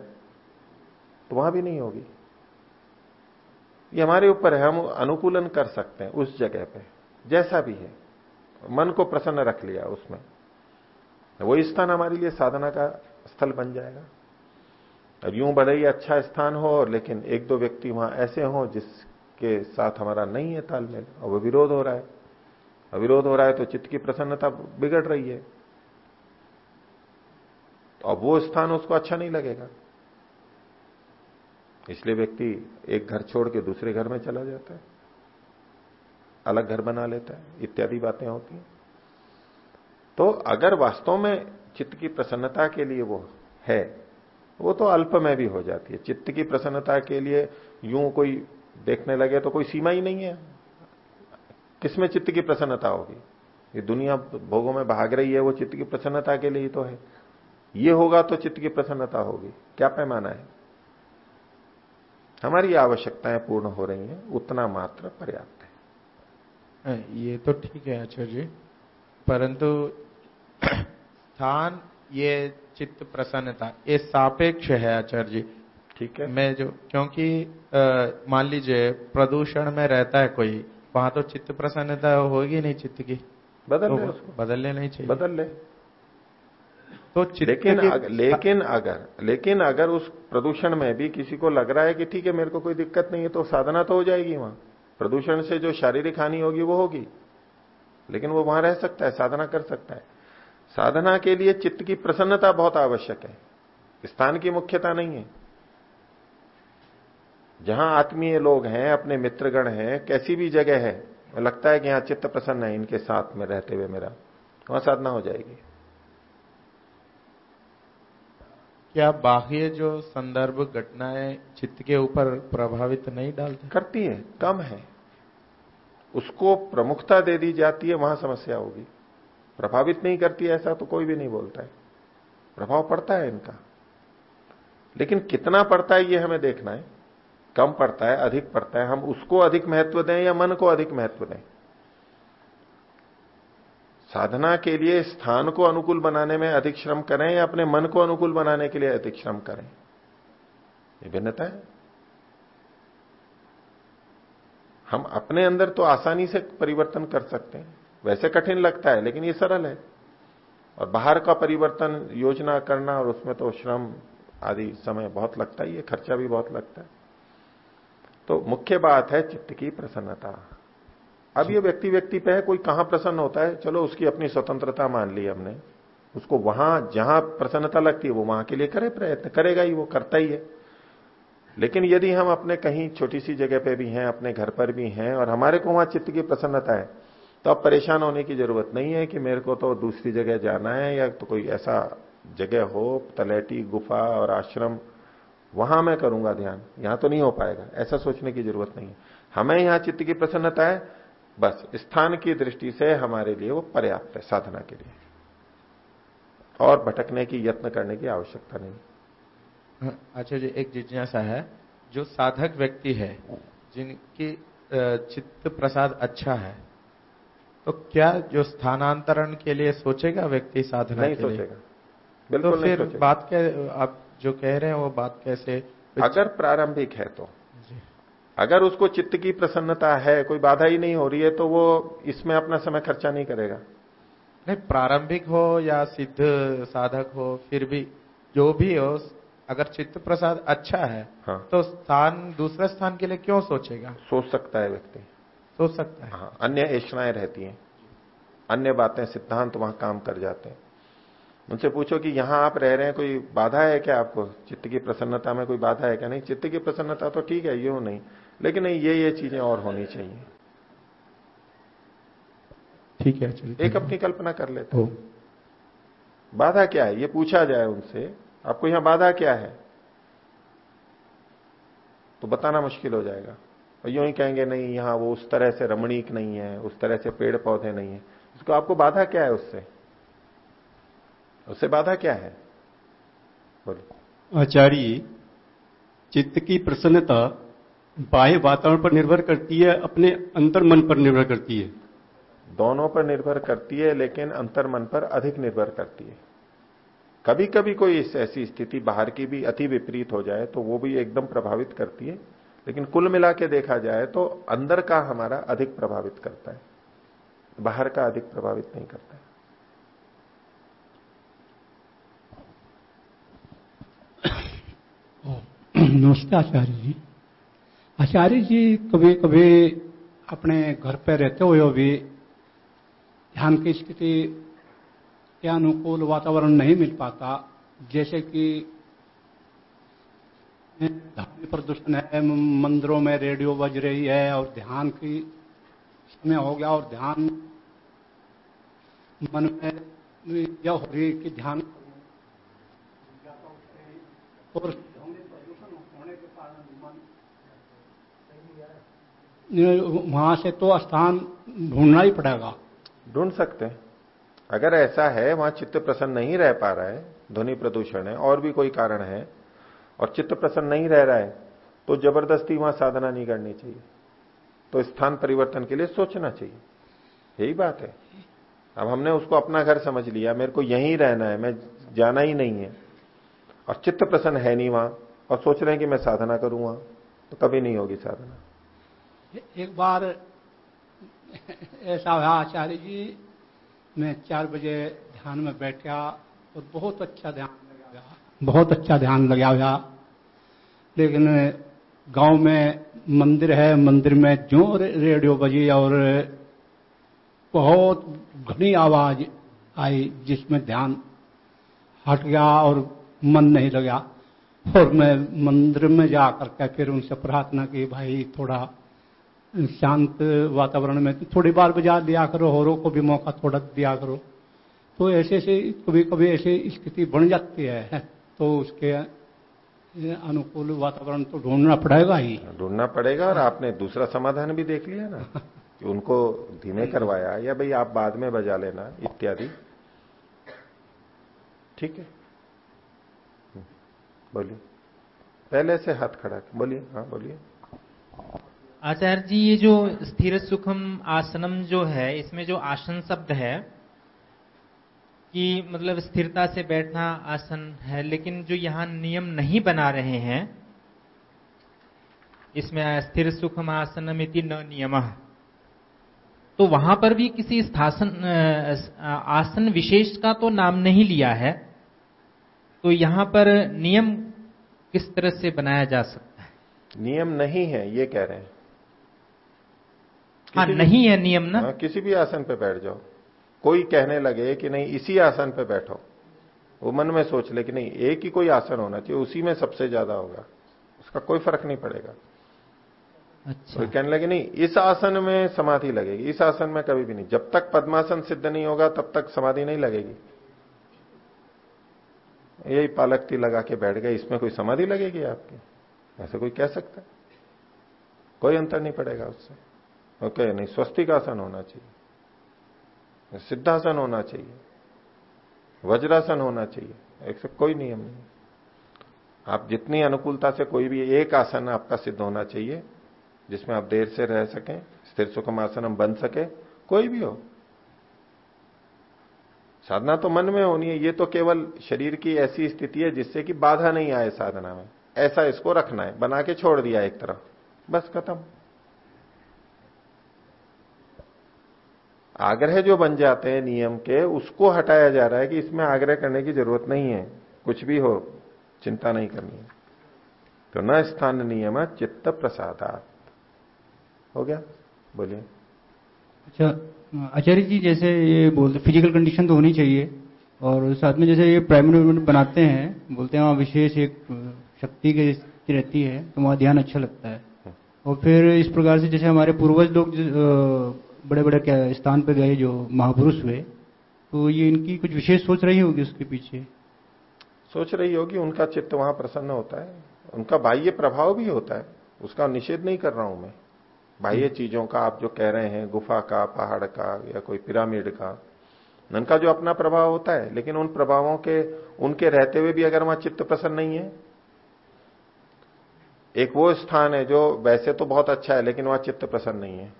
तो वहाँ भी नहीं होगी। ये हमारे ऊपर है, हम अनुकूलन कर सकते हैं उस जगह पे, जैसा भी है। मन को प्रसन्न रख लिया उसमें। वो स्थान हमारे लिए साधना का स्थल बन जाएगा। और यूँ भले ही अच्छा स्थान हो और लेकिन एक दो व्यक्ति वहाँ ऐसे हो जिसके साथ हमारा नहीं है तालमेल, और वो विरोध हो रहा है। अविरोध हो रहा है तो चित्त की प्रसन्नता बिगड़ रही है। तो अब वो स्थान उसको अच्छा नहीं लगेगा। इसलिए व्यक्ति एक घर छोड़ के दूसरे घर में चला जाता है। अलग घर बना लेता है, इत्यादि बातें होती हैं। तो अगर वास्तव में चित्त की प्रसन्नता के लिए वो है, वो तो अल्प में भी हो जाती है। चित्त की प्रसन्नता के लिए यूँ कोई देखने लगे तो कोई सीमा ही नहीं है। किसमें चित्त की प्रसन्नता होगी? ये दुनिया भोगों में भाग रही है वो चित्त की प्रसन्नता के लिए ही तो है। ये होगा तो चित्त की प्रसन्नता होगी। क्या पैमाना है? हमारी आवश्यकताएँ पूर्ण हो रही हैं उतना मात्र पर्याप्त है। ये तो ठीक है आचार्य जी परंतु स्थान ये चित्त प्रसन्नता ये सापेक्ष है आचार्य जी। ठीक है। मैं जो क्योंकि मान लीजिए प्रदूषण में रहता है कोई वहाँ तो चित्त प्रसन्नता होगी नहीं चित्त की। बदल तो ले उसको। बदलने नहीं चाहिए। बदल ले। तो लेकिन अगर, लेकिन अगर लेकिन अगर उस प्रदूषण में भी किसी को लग रहा है कि ठीक है मेरे को कोई दिक्कत नहीं है तो साधना तो हो जाएगी वहाँ। प्रदूषण से जो शारीरिक हानि होगी वो होगी। लेकिन वो वहाँ रह सकता है साधना कर सकता है। साधना के लिए चित्त की प्रसन्नता बहुत आवश्यक है। स्थान की मुख्यता नहीं है। जहाँ आत्मीय लोग हैं अपने मित्रगण हैं कैसी भी जगह है लगता है कि यहाँ चित्त प्रसन्न है इनके साथ में रहते हुए मेरा वहाँ साधना हो जाएगी। क्या बाह्य जो संदर्भ घटनाएँ चित्त के ऊपर प्रभावित नहीं डालती? करती है कम है। उसको प्रमुखता दे दी जाती है वहाँ समस्या होगी। प्रभावित नहीं करती ऐसा तो कोई भी नहीं बोलता है। प्रभाव पड़ता है इनका। लेकिन कितना पड़ता है ये हमें देखना है। कम पड़ता है, अधिक पड़ता है, हम उसको अधिक महत्व दें या मन को अधिक महत्व दें? साधना के लिए स्थान को अनुकूल बनाने में अधिक श्रम करें या अपने मन को अनुकूल बनाने के लिए अधिक श्रम करें? ये भिन्नता है। हम अपने अंदर तो आसानी से परिवर्तन कर सकते हैं। वैसे कठिन लगता है, लेकिन ये सरल है। और बाहर का परिवर्तन, योजना करना और उसमें तो श्रम आदि समय बहुत लगता ही है, खर्चा भी बहुत लगता है। तो मुख्य बात है चित्त की प्रसन्नता। अब ये व्यक्ति व्यक्ति पे है, कोई कहाँ प्रसन्न होता है? चलो उसकी अपनी स्वतंत्रता मान ली हमने। उसको वहाँ जहाँ प्रसन्नता लगती है, वो वहाँ के लिए करे प्रयत्न, करेगा ही, वो करता ही है। लेकिन यदि हम अपने कहीं छोटी सी जगह पे भी हैं, अपने घर पर भी हैं, और हमारे को वहाँ चित्त की प्रसन्नता है तो अब परेशान होने की ज़रूरत नहीं है कि मेरे को तो दूसरी जगह जाना है, या तो कोई ऐसा जगह हो, तलेटी, गुफा और आश्रम वहाँ मैं करूँगा ध्यान यहाँ तो नहीं हो पाएगा ऐसा सोचने की ज़रूरत नहीं है। हमें यहाँ चित्त की प्रसन्नता है बस स्थान की दृष्टि से हमारे लिए वो पर्याप्त है साधना के लिए। और भटकने की यत्न करने की आवश्यकता नहीं। अच्छा जी एक जिज्ञासा है जो साधक व्यक्ति है जिनकी चित्त प्रसाद अच्छा है तो क्या जो स्थानांतरण के लिए सोचेगा व्यक्ति साधना नहीं के सोचेगा लिए बिल्कुल तो फिर बात क्या आप जो कह रहे हैं वो बात कैसे अगर प्रारंभिक है तो। अगर उसको चित्त की प्रसन्नता है कोई बाधा ही नहीं हो रही है तो वो इसमें अपना समय खर्चा नहीं करेगा। नहीं प्रारंभिक हो या सिद्ध साधक हो फिर भी जो भी हो अगर चित्त प्रसाद अच्छा है हाँ। तो स्थान दूसरे स्थान के लिए क्यों सोचेगा? सोच सकता है व्यक्ति। सोच सकता है। हाँ, अन्य ऐषणाएँ रहती हैं। अन्य बातें सिद्धांत वहाँ काम कर जाते हैं। उनसे पूछो कि यहाँ आप रह रहे हैं कोई बाधा है क्या आपको? चित्त की प्रसन्नता में कोई बाधा है क्या? नहीं चित्त की प्रसन्नता तो ठीक है यूँ नहीं। लेकिन नहीं ये ये चीज़ें और होनी चाहिए। ठीक है चलिए एक अपनी कल्पना कर लेते हो। बाधा क्या है? ये पूछा जाए उनसे आपको यहाँ बाधा क्या है? तो बताना मुश्किल हो जाएगा। और यूँ ही कहेंगे नहीं यहाँ वो उस तरह से रमणीक नहीं है उस तरह से पेड़ पौधे नहीं है। उसको आपको बाधा क्या है उससे? उससे बाधा क्या है? बोलो। आचार्य चित्त की प्रसन्नता बाह्य वातावरण पर निर्भर करती है अपने अंतर मन पर निर्भर करती है। दोनों पर निर्भर करती है लेकिन अंतर मन पर अधिक निर्भर करती है। कभी कभी कोई इस ऐसी स्थिति बाहर की भी अति विपरीत हो जाए तो वो भी एकदम प्रभावित करती है। लेकिन कुल मिला के देखा जाए तो अंदर का हमारा अधिक प्रभावित करता है। बाहर का अधिक प्रभावित नहीं करता है। नमस्ते आचार्य जी। आचार्य जी कभी कभी अपने घर पर रहते हुए भी ध्यान की स्थिति के अनुकूल वातावरण नहीं मिल पाता, जैसे कि ध्वनि प्रदूषण है, मंदिरों में रेडियो बज रही है और ध्यान की समय हो गया और ध्यान मन में यह हो रही कि ध्यान और वहाँ से तो स्थान ढूंढना ही पड़ेगा। ढूंढ सकते हैं। अगर ऐसा है, वहाँ चित्त प्रसन्न नहीं रह पा रहा है, ध्वनि प्रदूषण है, और भी कोई कारण है, और चित्त प्रसन्न नहीं रह रहा है तो ज़बरदस्ती वहाँ साधना नहीं करनी चाहिए। तो स्थान परिवर्तन के लिए सोचना चाहिए। यही बात है। अब हमने उसको अपना घर समझ लिया, मेरे को यहीं रहना है, मैं जाना ही नहीं है। और चित्त प्रसन्न है नहीं वहाँ, और सोच रहे हैं कि मैं साधना करूँगा तो कभी नहीं होगी साधना। एक बार ऐसा हुआ, आचार्य जी, मैं चार बजे ध्यान में बैठा और बहुत अच्छा ध्यान लगा बहुत अच्छा ध्यान लगा हुआ। लेकिन गाँव में मंदिर है, मंदिर में जो रेडियो बजी और बहुत घनी आवाज़ आई जिसमें ध्यान हट गया और मन नहीं लगा। और मैं मंदिर में जाकर के फिर उनसे प्रार्थना की, भाई थोड़ा शांत वातावरण में थोड़ी बार बजा दिया करो होरों को भी मौका थोड़ा दिया करो। तो ऐसे ऐसे कभी कभी ऐसी स्थिति बन जाती है तो उसके अनुकूल वातावरण तो ढूंढना पड़ेगा ही। ढूंढना पड़ेगा और आपने दूसरा समाधान भी देख लिया ना कि उनको धीमे करवाया या भाई आप बाद में बजा लेना इत्यादि। ठीक है? हम्म, बोलिए। पहले से हाथ खड़ा बोलिए हाँ बोलिए। आचार्य जी, ये जो स्थिर सुखम आसनम जो है, इसमें जो आसन शब्द है, कि मतलब स्थिरता से बैठना आसन है, लेकिन जो यहाँ नियम नहीं बना रहे हैं, इसमें स्थिर सुखम आसनम इति न नियम। तो वहाँ पर भी किसी स्थासन आसन विशेष का तो नाम नहीं लिया है तो यहाँ पर नियम किस तरह से बनाया जा सकता है? नियम नहीं है, ये कह रहे हैं। हाँ नहीं है नियम ना। हाँ, किसी भी आसन पे बैठ जाओ। कोई कहने लगे कि नहीं इसी आसन पे बैठो। वो मन में सोच ले कि नहीं एक ही कोई आसन होना चाहिए उसी में सबसे ज़्यादा होगा। उसका कोई फ़र्क नहीं पड़ेगा। अच्छा। कोई कहने लगे नहीं इस आसन में समाधि लगेगी। इस आसन में कभी भी नहीं। जब तक पद्मासन सिद्ध नहीं होगा तब तक समाधि नहीं लगेगी। यही पालकती लगा के बैठ गए इसमें कोई समाधि लगेगी आपकी? ऐसे कोई कह सकता है? कोई अंतर नहीं पड़ेगा उससे। ओके, नहीं स्वस्तिक आसन होना चाहिए। सिद्धासन होना चाहिए। वज्रासन होना चाहिए। एक से कोई नियम नहीं। आप जितनी अनुकूलता से कोई भी एक आसन आपका सिद्ध होना चाहिए, जिसमें आप देर से रह सकें, स्थिर सुखम आसन हम बन सके, कोई भी हो। साधना तो मन में होनी है, ये तो केवल शरीर की ऐसी स्थिति है जिससे कि बाधा नहीं आए साधना में। ऐसा इसको रखना है, बना के छोड़ दिया एक तरफ़। बस खत्म। आग्रह जो बन जाते हैं नियम के उसको हटाया जा रहा है कि इसमें आग्रह करने की ज़रूरत नहीं है। कुछ भी हो चिंता नहीं करनी है। तो न स्थान नियम चित्त प्रसादात। हो गया? बोलिए। अच्छा आचार्य जी जैसे ये बोलते फ़िज़िकल कंडीशन तो होनी चाहिए और साथ में जैसे ये प्राइमरी बनाते हैं बोलते हैं वहाँ विशेष एक शक्ति की स्थिति रहती है तो वहाँ ध्यान अच्छा लगता है। और फिर इस प्रकार से जैसे हमारे पूर्वज लोग बड़े बड़े स्थान पर गए जो महापुरुष हुए तो ये इनकी कुछ विशेष सोच रही होगी उसके पीछे? सोच रही होगी उनका चित्त वहाँ प्रसन्न होता है। उनका बाह्य प्रभाव भी होता है। उसका निषेध नहीं कर रहा हूँ मैं। बाह्य हम्म। चीज़ों का आप जो कह रहे हैं गुफा का पहाड़ का या कोई पिरामिड का उनका जो अपना प्रभाव होता है लेकिन उन प्रभावों के उनके रहते हुए भी अगर वहाँ चित्त प्रसन्न नहीं है? एक वो स्थान है जो वैसे तो बहुत अच्छा है लेकिन वहाँ चित्त प्रसन्न नहीं है।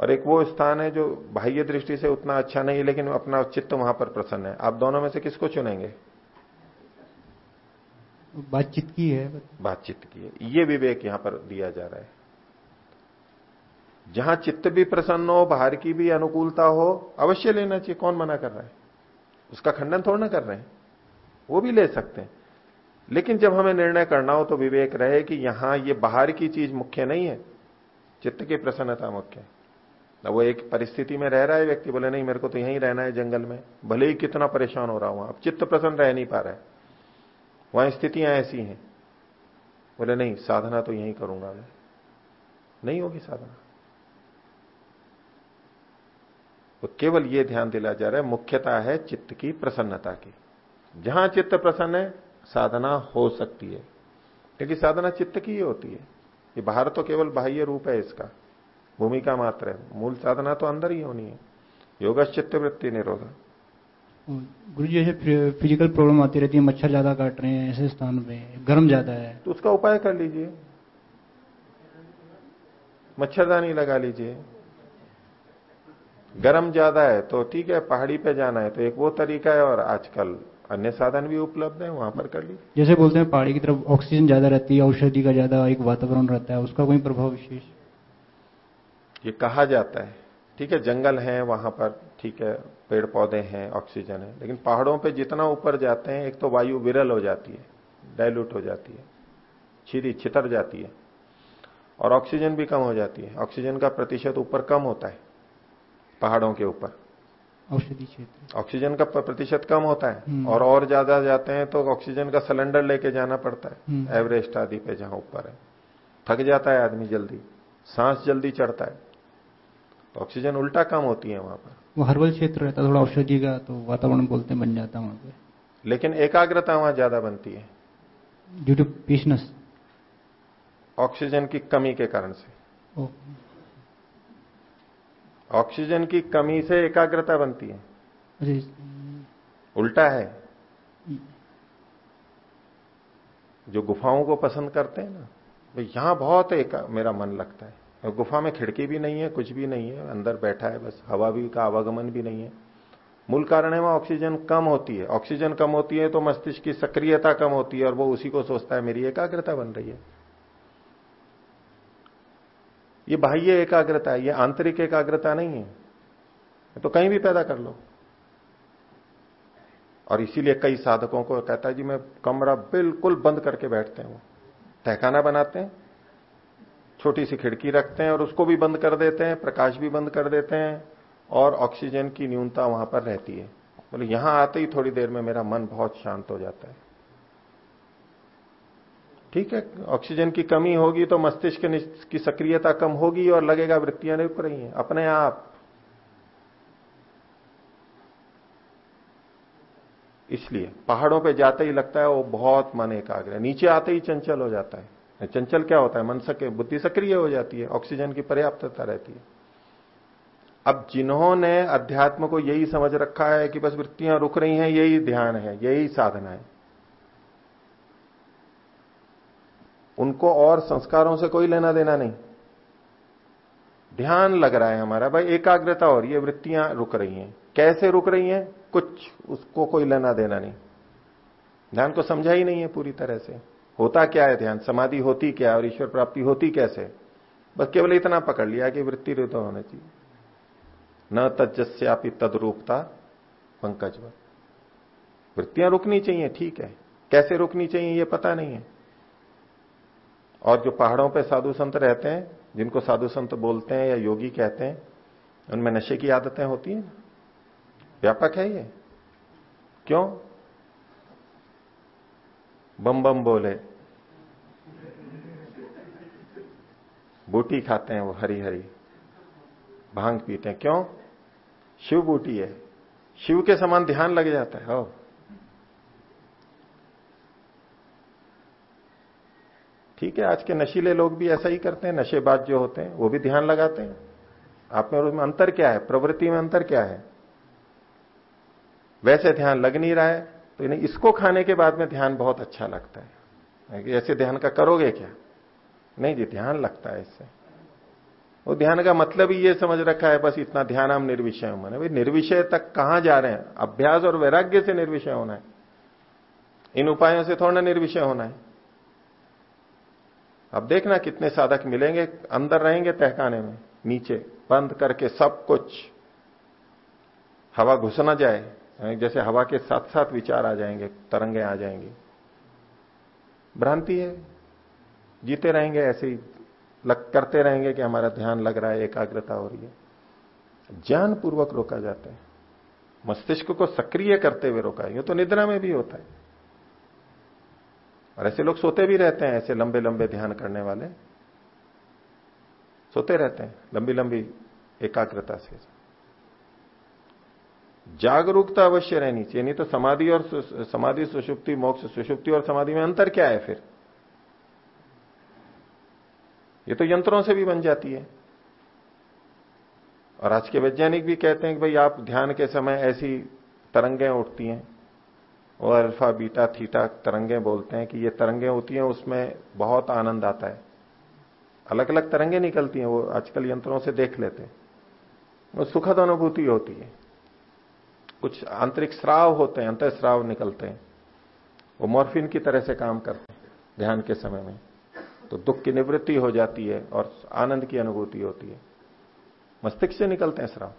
और एक वो स्थान है जो बाह्य दृष्टि से उतना अच्छा नहीं है लेकिन अपना चित्त वहाँ पर प्रसन्न है। आप दोनों में से किसको चुनेंगे? बातचीत की है। बातचीत की है। ये विवेक यहाँ पर दिया जा रहा है। जहाँ चित्त भी प्रसन्न हो बाहर की भी अनुकूलता हो अवश्य लेना चाहिए। कौन मना कर रहा है? उसका खंडन थोड़ा ना कर रहे हैं। वो भी ले सकते हैं। लेकिन जब हमें निर्णय करना हो तो विवेक रहे कि यहाँ ये बाहर की चीज़ मुख्य नहीं है। चित्त की प्रसन्नता मुख्य है। वो एक परिस्थिति में रह रहा है, व्यक्ति बोले, नहीं, मेरे को तो यहीं रहना है जंगल में। भले ही कितना परेशान हो रहा हूँ, अब चित्त प्रसन्न रह नहीं पा रहा है। वहाँ स्थितियाँ ऐसी हैं। बोले, नहीं, साधना तो यहीं करूँगा मैं। नहीं होगी साधना। तो केवल यह ध्यान दिला जा रहा है, मुख्यता है चित्त की प्रसन्नता की। जहाँ चित्त प्रसन्न है, साधना हो सकती है। क्योंकि साधना चित्त की ही होती है। ये बाहर तो केवल बाह्य रूप है इसका। भूमिका मात्र है। मूल साधना तो अंदर ही होनी है। योग वृत्ति निरोध गुरु जी जैसे फ़िज़िकल प्रॉब्लम आती रहती है मच्छर ज़्यादा काट रहे हैं ऐसे स्थान पे गर्म ज़्यादा है। तो उसका उपाय कर लीजिए। मच्छरदानी लगा लीजिए। गर्म ज़्यादा है तो ठीक है पहाड़ी पे जाना है तो एक वो तरीका है और आजकल अन्य साधन भी उपलब्ध है वहाँ पर कर लीजिए। जैसे बोलते हैं पहाड़ी की तरफ़ ऑक्सीजन ज़्यादा रहती है औषधि का ज़्यादा एक वातावरण रहता है उसका कोई प्रभाव विशेष? ये कहा जाता है। ठीक है जंगल है वहाँ पर ठीक है पेड़ पौधे हैं ऑक्सीजन है। लेकिन पहाड़ों पे जितना ऊपर जाते हैं एक तो वायु विरल हो जाती है डायलूट हो जाती है छिरी छितर जाती है और ऑक्सीजन भी कम हो जाती है। ऑक्सीजन का प्रतिशत ऊपर कम होता है पहाड़ों के ऊपर। औषधि क्षेत्र। ऑक्सीजन का प्रतिशत कम होता है हम्म। और और ज़्यादा जाते हैं तो ऑक्सीजन का सिलेंडर लेके जाना पड़ता है। हम्म। एवरेस्ट आदि पे जहाँ ऊपर है। थक जाता है आदमी जल्दी सांस जल्दी चढ़ता है। तो ऑक्सीजन उल्टा कम होती है वहाँ पर। वो हर्बल क्षेत्र रहता है थोड़ा औषधि का तो वातावरण बोलते बन जाता है वहाँ पे। लेकिन एकाग्रता वहाँ ज़्यादा बनती है। ड्यू टू पीसनेस ऑक्सीजन की कमी के कारण से। ऑक्सीजन की कमी से एकाग्रता बनती है। उल्टा है। जो गुफाओं को पसंद करते हैं ना तो यहाँ बहुत एक मेरा मन लगता है। गुफा में खिड़की भी नहीं है, कुछ भी नहीं है, अंदर बैठा है बस, हवा भी का आवागमन भी नहीं है। मूल कारण है वहाँ ऑक्सीजन कम होती है। ऑक्सीजन कम होती है तो मस्तिष्क की सक्रियता कम होती है और वो उसी को सोचता है, मेरी एकाग्रता बन रही है। ये बाह्य एकाग्रता है, ये आंतरिक एकाग्रता नहीं है। तो कहीं भी पैदा कर लो। और इसीलिए कई साधकों को कहता है, जी, मैं कमरा बिल्कुल बंद करके बैठते हैं वो। तहखाना बनाते हैं छोटी सी खिड़की रखते हैं और उसको भी बंद कर देते हैं, प्रकाश भी बंद कर देते हैं और ऑक्सीजन की न्यूनता वहाँ पर रहती है। बोले, यहाँ आते ही थोड़ी देर में मेरा मन बहुत शांत हो जाता है। ठीक है, ऑक्सीजन की कमी होगी तो मस्तिष्क की सक्रियता कम होगी और लगेगा वृत्तियाँ रुक रही हैं, अपने आप। इसलिए पहाड़ों पे जाते ही लगता है वो बहुत मन एकाग्र है, नीचे आते ही चंचल हो जाता है। चंचल क्या होता है? मन सके, बुद्धि सक्रिय हो जाती है, ऑक्सीजन की पर्याप्तता रहती है। अब जिन्होंने अध्यात्म को यही समझ रखा है कि बस वृत्तियाँ रुक रही हैं, यही ध्यान है, यही साधना है। उनको और संस्कारों से कोई लेना देना नहीं। ध्यान लग रहा है हमारा, भाई एकाग्रता और ये वृत्तियाँ रुक रही हैं। कैसे रुक रही हैं? कुछ उसको कोई लेना देना नहीं। ध्यान को समझा ही नहीं है पूरी तरह से। होता क्या है ध्यान? समाधि होती क्या और ईश्वर प्राप्ति होती कैसे? बस केवल इतना पकड़ लिया कि वृत्ति रुत होना चाहिए। न तजस्यापि तदरूपता पंकज वृत्तियाँ रुकनी चाहिए, ठीक है। कैसे रुकनी चाहिए ये पता नहीं है। और जो पहाड़ों पे साधु संत रहते हैं, जिनको साधु संत बोलते हैं या योगी कहते हैं, उनमें नशे की आदतें होती हैं? व्यापक है ये। क्यों? बम बम बोले। बूटी खाते हैं वो हरी हरी भाँग पीते हैं। क्यों? शिव बूटी है। शिव के समान ध्यान लग जाता है। हो ठीक है, आज के नशीले लोग भी ऐसा ही करते हैं। नशेबाज जो होते हैं, वो भी ध्यान लगाते हैं। आप में और उसमें अंतर क्या है? प्रवृत्ति में अंतर क्या है? वैसे ध्यान लग नहीं रहा है। तो इन्हें इसको खाने के बाद में ध्यान बहुत अच्छा लगता है। ऐसे ध्यान का करोगे क्या? नहीं जी, ध्यान लगता है इससे। वो ध्यान का मतलब ही ये समझ रखा है, बस इतना ध्यान हम निर्विषय माने भाई निर्विषय तक कहाँ जा रहे हैं? अभ्यास और वैराग्य से निर्विषय होना है। इन उपायों से थोड़ा निर्विषय होना है। अब देखना कितने साधक मिलेंगे, अंदर रहेंगे तहखाने में, नीचे, बंद करके सब कुछ। हवा घुस ना जाए। जैसे हवा के साथ साथ विचार आ जाएँगे, तरंगे आ जाएँगी। भ्रांति है। जीते रहेंगे ऐसे ही, लग, करते रहेंगे कि हमारा ध्यान लग रहा है, एकाग्रता हो रही है। ज्ञान पूर्वक रोका जाता है। मस्तिष्क को सक्रिय करते हुए रोका ये तो निद्रा में भी होता है। और ऐसे लोग सोते भी रहते हैं, ऐसे लंबे लंबे ध्यान करने वाले। सोते रहते हैं लंबी लंबी एकाग्रता से। जागरूकता अवश्य रहनी चाहिए, नहीं तो समाधि और समाधि सुषुप्ति, मोक्ष सुषुप्ति और समाधि में अंतर क्या है फिर? ये तो यंत्रों से भी बन जाती है। और आज के वैज्ञानिक भी कहते हैं कि भाई आप ध्यान के समय ऐसी तरंगें उठती हैं और अल्फ़ा, बीटा, थीटा तरंगे बोलते हैं कि ये तरंगे होती हैं, उसमें बहुत आनंद आता है। अलग अलग तरंगे निकलती हैं, वो आजकल यंत्रों से देख लेते हैं। वो सुखद अनुभूति होती है। कुछ आंतरिक श्राव होते हैं अंतर श्राव निकलते हैं। वो मॉर्फिन की तरह से काम करते हैं, ध्यान के समय में। तो दुख की निवृत्ति हो जाती है और आनंद की अनुभूति होती है। मस्तिष्क से निकलते हैं श्राव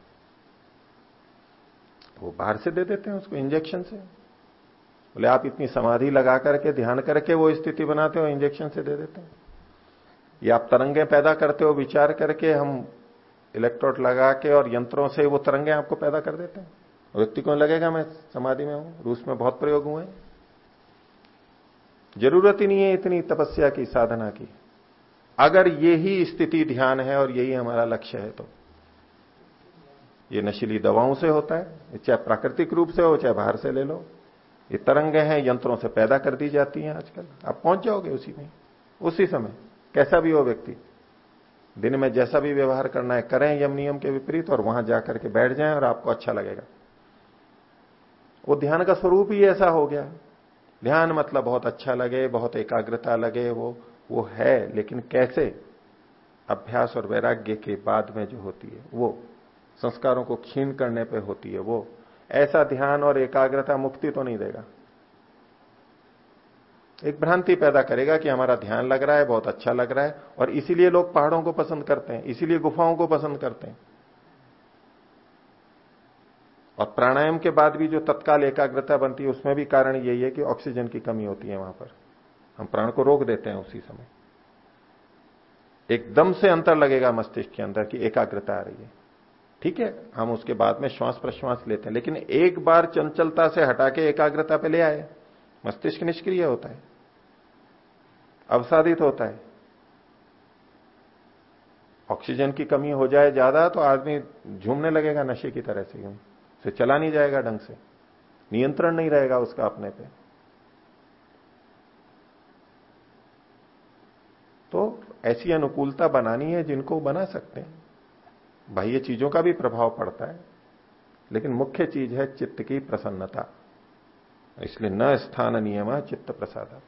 वो बाहर से दे देते हैं उसको इंजेक्शन से। बोले, आप इतनी समाधि लगा करके, ध्यान करके वो स्थिति बनाते हो इंजेक्शन से दे देते हैं। या आप तरंगे पैदा करते हो, विचार करके हम इलेक्ट्रोड लगा के और यंत्रों से वो तरंगे आपको पैदा कर देते हैं। व्यक्ति को लगेगा मैं समाधि में हूँ, रूस में बहुत प्रयोग हुए। ज़रूरत ही नहीं है इतनी तपस्या की, साधना की। अगर यही स्थिति ध्यान है और यही हमारा लक्ष्य है तो। ये नशीली दवाओं से होता है चाहे प्राकृतिक रूप से हो, चाहे बाहर से ले लो। ये तरंगे हैं, यंत्रों से पैदा कर दी जाती हैं आजकल। आप पहुँच जाओगे उसी में, उसी समय। कैसा भी हो व्यक्ति, दिन में जैसा भी व्यवहार करना है, करें यम नियम के विपरीत और वहाँ जाकर के बैठ जाएँ और आपको अच्छा लगेगा। वो ध्यान का स्वरूप ही ऐसा हो गया। ध्यान मतलब बहुत अच्छा लगे, बहुत एकाग्रता लगे, वो वो है, लेकिन कैसे? अभ्यास और वैराग्य के बाद में जो होती है, वो, संस्कारों को क्षीण करने पे होती है वो। ऐसा ध्यान और एकाग्रता मुक्ति तो नहीं देगा। एक भ्रांति पैदा करेगा कि हमारा ध्यान लग रहा है, बहुत अच्छा लग रहा है, और इसीलिए लोग पहाड़ों को पसंद करते हैं, इसीलिए गुफाओं को पसंद करते हैं। और प्राणायाम के बाद भी जो तत्काल एकाग्रता बनती है, उसमें भी कारण यही है कि ऑक्सीजन की कमी होती है वहाँ पर। हम प्राण को रोक देते हैं उसी समय। एकदम से अंतर लगेगा मस्तिष्क के अंदर की एकाग्रता आ रही है। ठीक है, हम उसके बाद में श्वास प्रश्वास लेते हैं, लेकिन एक बार चंचलता से हटा के एकाग्रता पे ले आए, मस्तिष्क निष्क्रिय होता है, अवसादित होता है। ऑक्सीजन की कमी हो जाए ज़्यादा तो आदमी झूमने लगेगा नशे की तरह से यूँ। से चला नहीं जाएगा ढंग से। नियंत्रण नहीं रहेगा उसका अपने पे। तो ऐसी अनुकूलता बनानी है जिनको बना सकते हैं। बाह्य चीज़ों का भी प्रभाव पड़ता है, लेकिन मुख्य चीज़ है चित्त की प्रसन्नता। इसलिए न स्थान नियम चित्त प्रसाद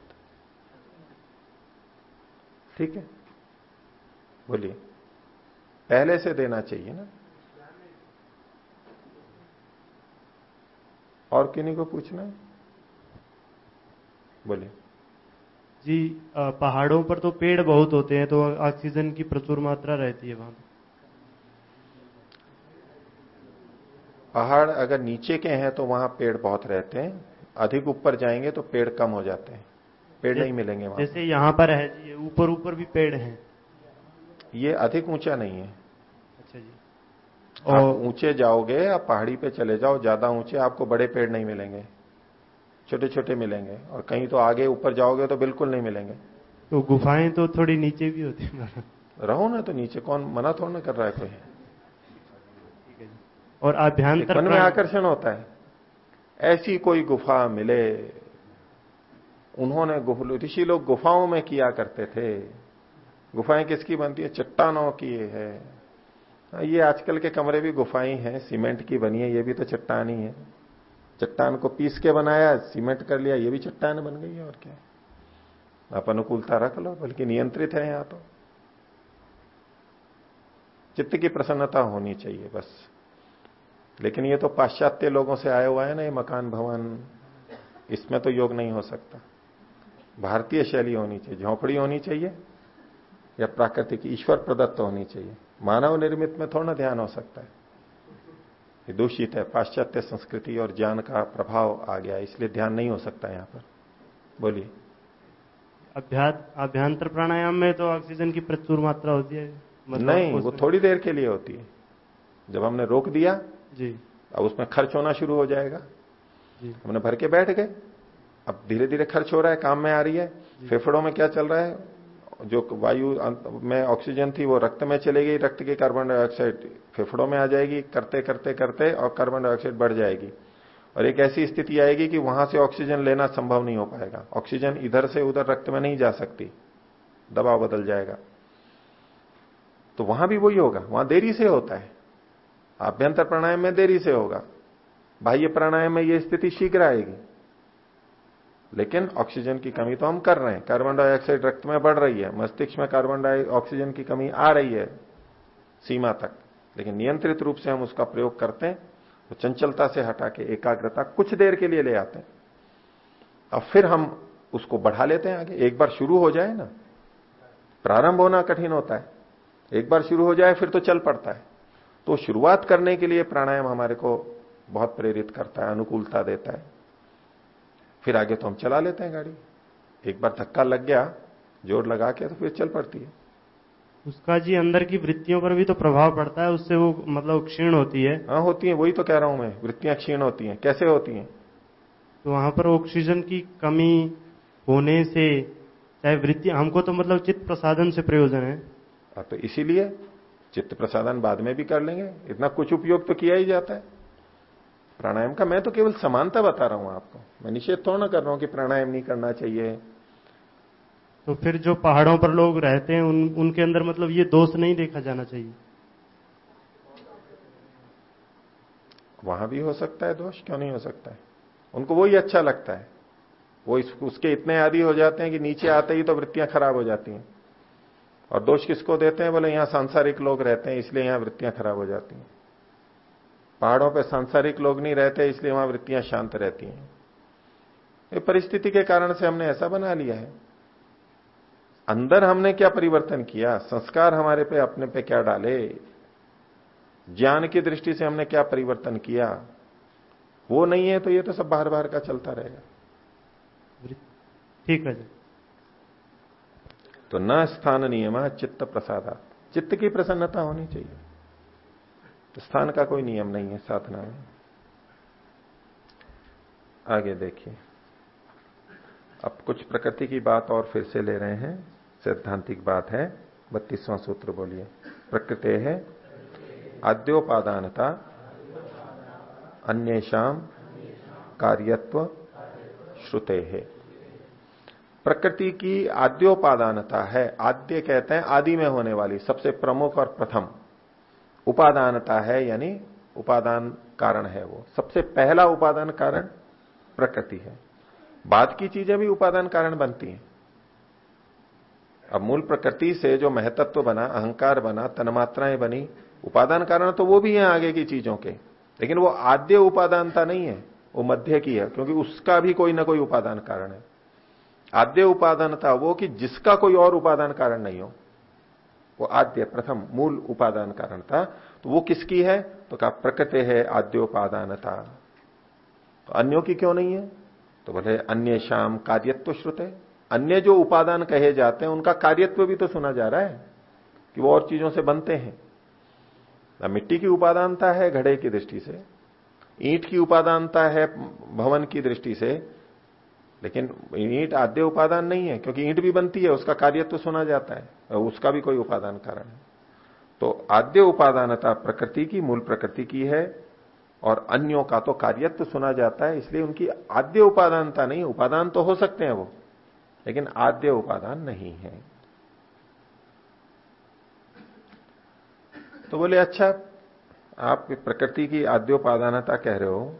ठीक है? बोलिए। पहले से देना चाहिए ना। और किन्हीं को पूछना है? बोलिए। जी पहाड़ों पर तो पेड़ बहुत होते हैं तो ऑक्सीजन की प्रचुर मात्रा रहती है वहाँ। पहाड़ अगर नीचे के हैं तो वहाँ पेड़ बहुत रहते हैं। अधिक ऊपर जाएँगे तो पेड़ कम हो जाते हैं। पेड़ नहीं मिलेंगे वहाँ। जैसे यहाँ पर है ऊपर ऊपर भी पेड़ हैं। ये अधिक ऊँचा नहीं है। अच्छा जी। और ऊँचे जाओगे आप पहाड़ी पे चले जाओ ज़्यादा ऊँचे आपको बड़े पेड़ नहीं मिलेंगे। छोटे छोटे मिलेंगे। और कहीं तो आगे ऊपर जाओगे तो बिल्कुल नहीं मिलेंगे। तो गुफाएँ तो थोड़ी नीचे भी होती है रहो ना तो नीचे कौन मना थोड़ा ना कर रहा है कोई? और आभ्यंतर मन में आकर्षण होता है। ऐसी कोई गुफा मिले। उन्होंने ऋषि लोग गुफाओं में किया करते थे। गुफाएँ किसकी बनती है? चट्टानों की हाँ, ये आजकल के कमरे भी गुफाएँ हैं, सीमेंट की बनी है, ये भी तो चट्टान ही है। चट्टान को पीस के बनाया, सीमेंट कर लिया, ये भी चट्टान बन गई है, और क्या? आप अनुकूलता रख लो, बल्कि नियंत्रित है यहाँ तो चित्त की प्रसन्नता होनी चाहिए, बस। लेकिन ये तो पाश्चात्य लोगों से आया हुआ है ना, ये मकान भवन। इसमें तो योग नहीं हो सकता। भारतीय शैली होनी चाहिए, झोंपड़ी होनी चाहिए, या प्राकृतिक ईश्वर प्रदत्त होनी चाहिए। मानव निर्मित में थोड़ा ध्यान हो सकता है। ये दूषित है पाश्चात्य संस्कृति और ज्ञान का प्रभाव आ गया इसलिए ध्यान नहीं हो सकता यहाँ पर। बोलिए। अभ्यंतर प्राणायाम में तो ऑक्सीजन की प्रचुर मात्रा होती है। मतलब नहीं वो थोड़ी देर के लिए होती है। जब हमने रोक दिया जी। अब उसमें खर्च होना शुरू हो जाएगा। जी। हमने भर के बैठ गए। अब धीरे धीरे खर्च हो रहा है काम में आ रही है। फेफड़ों में क्या चल रहा है? जो वायु में ऑक्सीजन थी, वो रक्त में चलेगी रक्त की कार्बन डाइऑक्साइड फेफड़ों में आ जाएगी, करते करते करते और कार्बन डाइऑक्साइड बढ़ जाएगी। और एक ऐसी स्थिति आएगी कि वहाँ से ऑक्सीजन लेना संभव नहीं हो पाएगा। ऑक्सीजन इधर से उधर रक्त में नहीं जा सकती। दबाव बदल जाएगा। तो वहाँ भी वही होगा। वहाँ देरी से होता है। आभ्यंतर प्राणायाम में देरी से होगा। बाह्य प्राणायाम में यह स्थिति शीघ्र आएगी। लेकिन ऑक्सीजन की कमी तो हम कर रहे हैं। कार्बन डाइऑक्साइड रक्त में बढ़ रही है, मस्तिष्क में कार्बन डाइ ऑक्सीजन की कमी आ रही है सीमा तक। लेकिन नियंत्रित रूप से हम उसका प्रयोग करते हैं तो चंचलता से हटा के एकाग्रता कुछ देर के लिए ले आते हैं। और फिर हम उसको बढ़ा लेते हैं आगे। एक बार शुरू हो जाए ना, प्रारंभ होना कठिन होता है। एक बार शुरू हो जाए, फिर तो चल पड़ता है। तो शुरुआत करने के लिए प्राणायाम हमारे को बहुत प्रेरित करता है, अनुकूलता देता है। फिर आगे तो हम चला लेते हैं गाड़ी। एक बार धक्का लग गया ज़ोर लगा के तो फिर चल पड़ती है। उसका जी अंदर की वृत्तियों पर भी तो प्रभाव पड़ता है उससे वो मतलब क्षीण होती है। हाँ होती है वही तो कह रहा हूँ मैं वृत्तियाँ क्षीण होती हैं। कैसे होती हैं? तो वहाँ पर ऑक्सीजन की कमी होने से चाहे वृत्ति हमको तो मतलब चित्त प्रसादन से प्रयोजन है। हाँ, तो इसीलिए चित्त प्रसादन बाद में भी कर लेंगे। इतना कुछ उपयोग तो किया ही जाता है। प्राणायाम का। मैं तो केवल समानता बता रहा हूँ आपको। मैं निषेध थोड़ा ना कर रहा हूँ कि प्राणायाम नहीं करना चाहिए। तो फिर जो पहाड़ों पर लोग रहते हैं उन, उनके अंदर मतलब ये दोष नहीं देखा जाना चाहिए? वहाँ भी हो सकता है दोष क्यों नहीं हो सकता है? उनको वही अच्छा लगता है। वो इस, उसके इतने आदि हो जाते हैं कि नीचे आते ही तो वृत्तियाँ खराब हो जाती हैं। और दोष किसको देते हैं? बोले यहाँ सांसारिक लोग रहते हैं इसलिए यहाँ वृत्तियाँ खराब हो जाती हैं। पहाड़ों पे सांसारिक लोग नहीं रहते इसलिए वहाँ वृत्तियाँ शांत रहती हैं। ये परिस्थिति के कारण से हमने ऐसा बना लिया है। अंदर हमने क्या परिवर्तन किया? संस्कार हमारे पे अपने पे क्या डाले? ज्ञान की दृष्टि से हमने क्या परिवर्तन किया? वो नहीं है तो ये तो सब बाहर बाहर का चलता रहेगा। ठीक है जी। तो न स्थान नियम चित्त प्रसादा। चित्त की प्रसन्नता होनी चाहिए। तो स्थान का कोई नियम नहीं है साधना में। आगे देखिए। अब कुछ प्रकृति की बात और फिर से ले रहे हैं। सैद्धांतिक बात है। बत्तीसवां सूत्र बोलिए। प्रकृति है। आद्योपादानता। अन्येषाम कार्यत्व। श्रुते है। प्रकृति की आद्योपादानता है। आद्य कहते हैं आदि में होने वाली सबसे प्रमुख और प्रथम। उपादानता है, यानी उपादान कारण है वो। सबसे पहला उपादान कारण प्रकृति है। बाद की चीज़ें भी उपादान कारण बनती हैं। अब मूल प्रकृति से जो महतत्व बना, अहंकार बना, तन्मात्राएँ बनी, उपादान कारण तो वो भी है आगे की चीज़ों के। लेकिन वो आद्य उपादानता नहीं है, वो मध्य की है, क्योंकि उसका भी कोई ना कोई उपादान कारण है। आद्य उपादानता वो कि जिसका कोई और उपादान कारण नहीं हो। वो आद्य प्रथम मूल उपादान कारण था तो वो किसकी है? तो कहा, प्रकृति है आद्योपादानता। तो अन्यों की क्यों नहीं है? तो बोले अन्य शाम कार्यत्व श्रुत है। अन्य जो उपादान कहे जाते हैं, उनका कार्यत्व भी तो सुना जा रहा है कि वो और चीज़ों से बनते हैं। ना मिट्टी की उपादानता है घड़े की दृष्टि से, ईंट की उपादानता है भवन की दृष्टि से लेकिन ईंट आद्य उपादान नहीं है, क्योंकि ईंट भी बनती है, उसका कार्य तो सुना जाता है उसका भी कोई उपादान कारण है। तो आद्य उपादानता प्रकृति की, मूल प्रकृति की है, और अन्यों का तो कार्यत्व सुना जाता है, इसलिए उनकी आद्य उपादानता नहीं, उपादान तो हो सकते हैं वो, लेकिन आद्य उपादान नहीं है। तो बोले अच्छा आप प्रकृति की आद्योपादानता कह रहे हो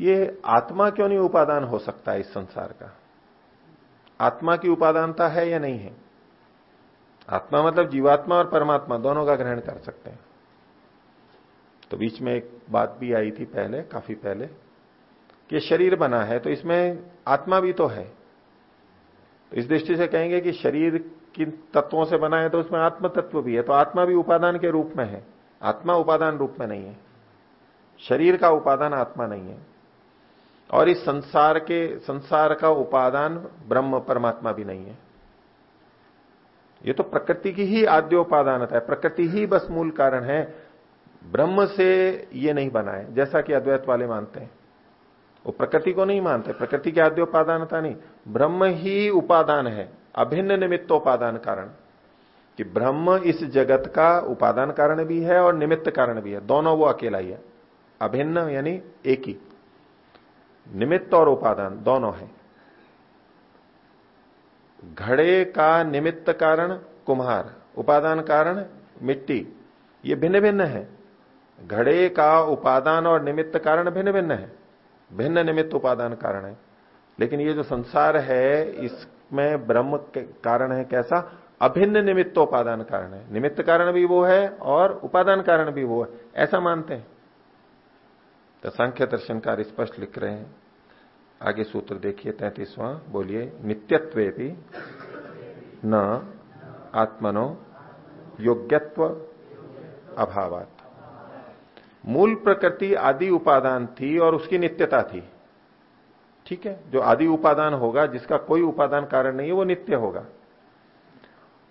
ये आत्मा क्यों नहीं उपादान हो सकता इस संसार का? आत्मा की उपादानता है या नहीं है? आत्मा मतलब जीवात्मा और परमात्मा, दोनों का ग्रहण कर सकते हैं। तो बीच में एक बात भी आई थी पहले, काफ़ी पहले, कि शरीर बना है तो इसमें आत्मा भी तो है। तो इस दृष्टि से कहेंगे कि शरीर किन तत्वों से बना है तो उसमें आत्म तत्व भी है तो आत्मा भी उपादान के रूप में है। आत्मा उपादान रूप में नहीं है। शरीर का उपादान आत्मा नहीं है। और इस संसार के, संसार का उपादान ब्रह्म परमात्मा भी नहीं है। ये तो प्रकृति की ही आद्य आद्योपादानता है। प्रकृति ही बस मूल कारण है। ब्रह्म से ये नहीं बना है, जैसा कि अद्वैत वाले मानते हैं। वो प्रकृति को नहीं मानते, प्रकृति की आद्य आद्योपादानता नहीं। ब्रह्म ही उपादान है, अभिन्न निमित्तोपादान कारण। कि ब्रह्म इस जगत का उपादान कारण भी है और निमित्त कारण भी है। दोनों वो अकेला ही है। अभिन्न यानी एक ही। निमित्त और उपादान दोनों है। घड़े का निमित्त कारण, कुम्हार। उपादान कारण, मिट्टी। ये भिन्न भिन्न है। घड़े का उपादान और निमित्त कारण भिन्न भिन्न है। भिन्न निमित्त उपादान कारण है। लेकिन ये जो संसार है, इसमें ब्रह्म कारण है कैसा? अभिन्न निमित्त उपादान कारण है। निमित्त कारण भी वो है और उपादान कारण भी वो है। ऐसा मानते हैं। तो संख्य दर्शनकार स्पष्ट लिख रहे हैं। आगे सूत्र देखिए, तैतीसवां, बोलिए नित्यत्व न आत्मनो योग्यत्व अभावात। मूल प्रकृति आदि उपादान थी और उसकी नित्यता थी। ठीक है? जो आदि उपादान होगा, जिसका कोई उपादान कारण नहीं है, वो नित्य होगा।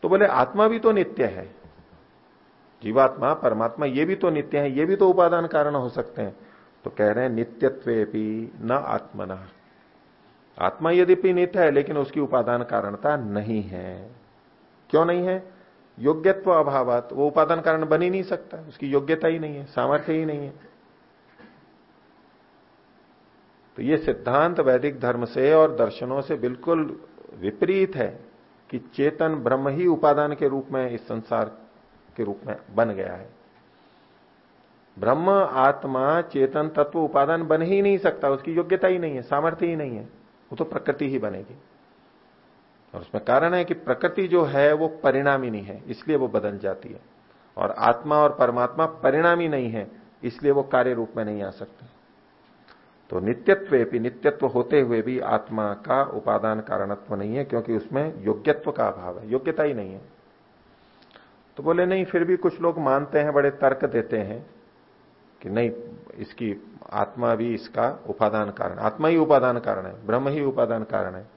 तो बोले, आत्मा भी तो नित्य है। जीवात्मा, परमात्मा, ये भी तो नित्य है, ये भी तो उपादान कारण हो सकते हैं। तो कह रहे हैं नित्यत्व भी न आत्मना। आत्मा यद्यपि नित्य है, लेकिन उसकी उपादान कारणता नहीं है। क्यों नहीं है? योग्यत्व अभावत, वो उपादान कारण बन ही नहीं सकता, उसकी योग्यता ही नहीं है, सामर्थ्य ही नहीं है। तो ये सिद्धांत वैदिक धर्म से और दर्शनों से बिल्कुल विपरीत है कि चेतन ब्रह्म ही उपादान के रूप में, इस संसार के रूप में बन गया है। ब्रह्म, आत्मा, चेतन, तत्व उपादान बन ही नहीं सकता, उसकी योग्यता ही नहीं है, सामर्थ्य ही नहीं है। वो तो प्रकृति ही बनेगी। और उसमें कारण है कि प्रकृति जो है, वो परिणामी नहीं है, इसलिए वो बदल जाती है। और आत्मा और परमात्मा परिणामी नहीं है, इसलिए वो कार्य रूप में नहीं आ सकते। तो नित्यत्व भी, नित्यत्व होते हुए भी आत्मा का उपादान कारणत्व नहीं है, क्योंकि उसमें योग्यत्व का अभाव है, योग्यता ही नहीं है। तो बोले, नहीं, फिर भी कुछ लोग मानते हैं, बड़े तर्क देते हैं कि नहीं, इसकी आत्मा भी इसका उपादान कारण आत्मा ही उपादान कारण है, ब्रह्म ही उपादान कारण है।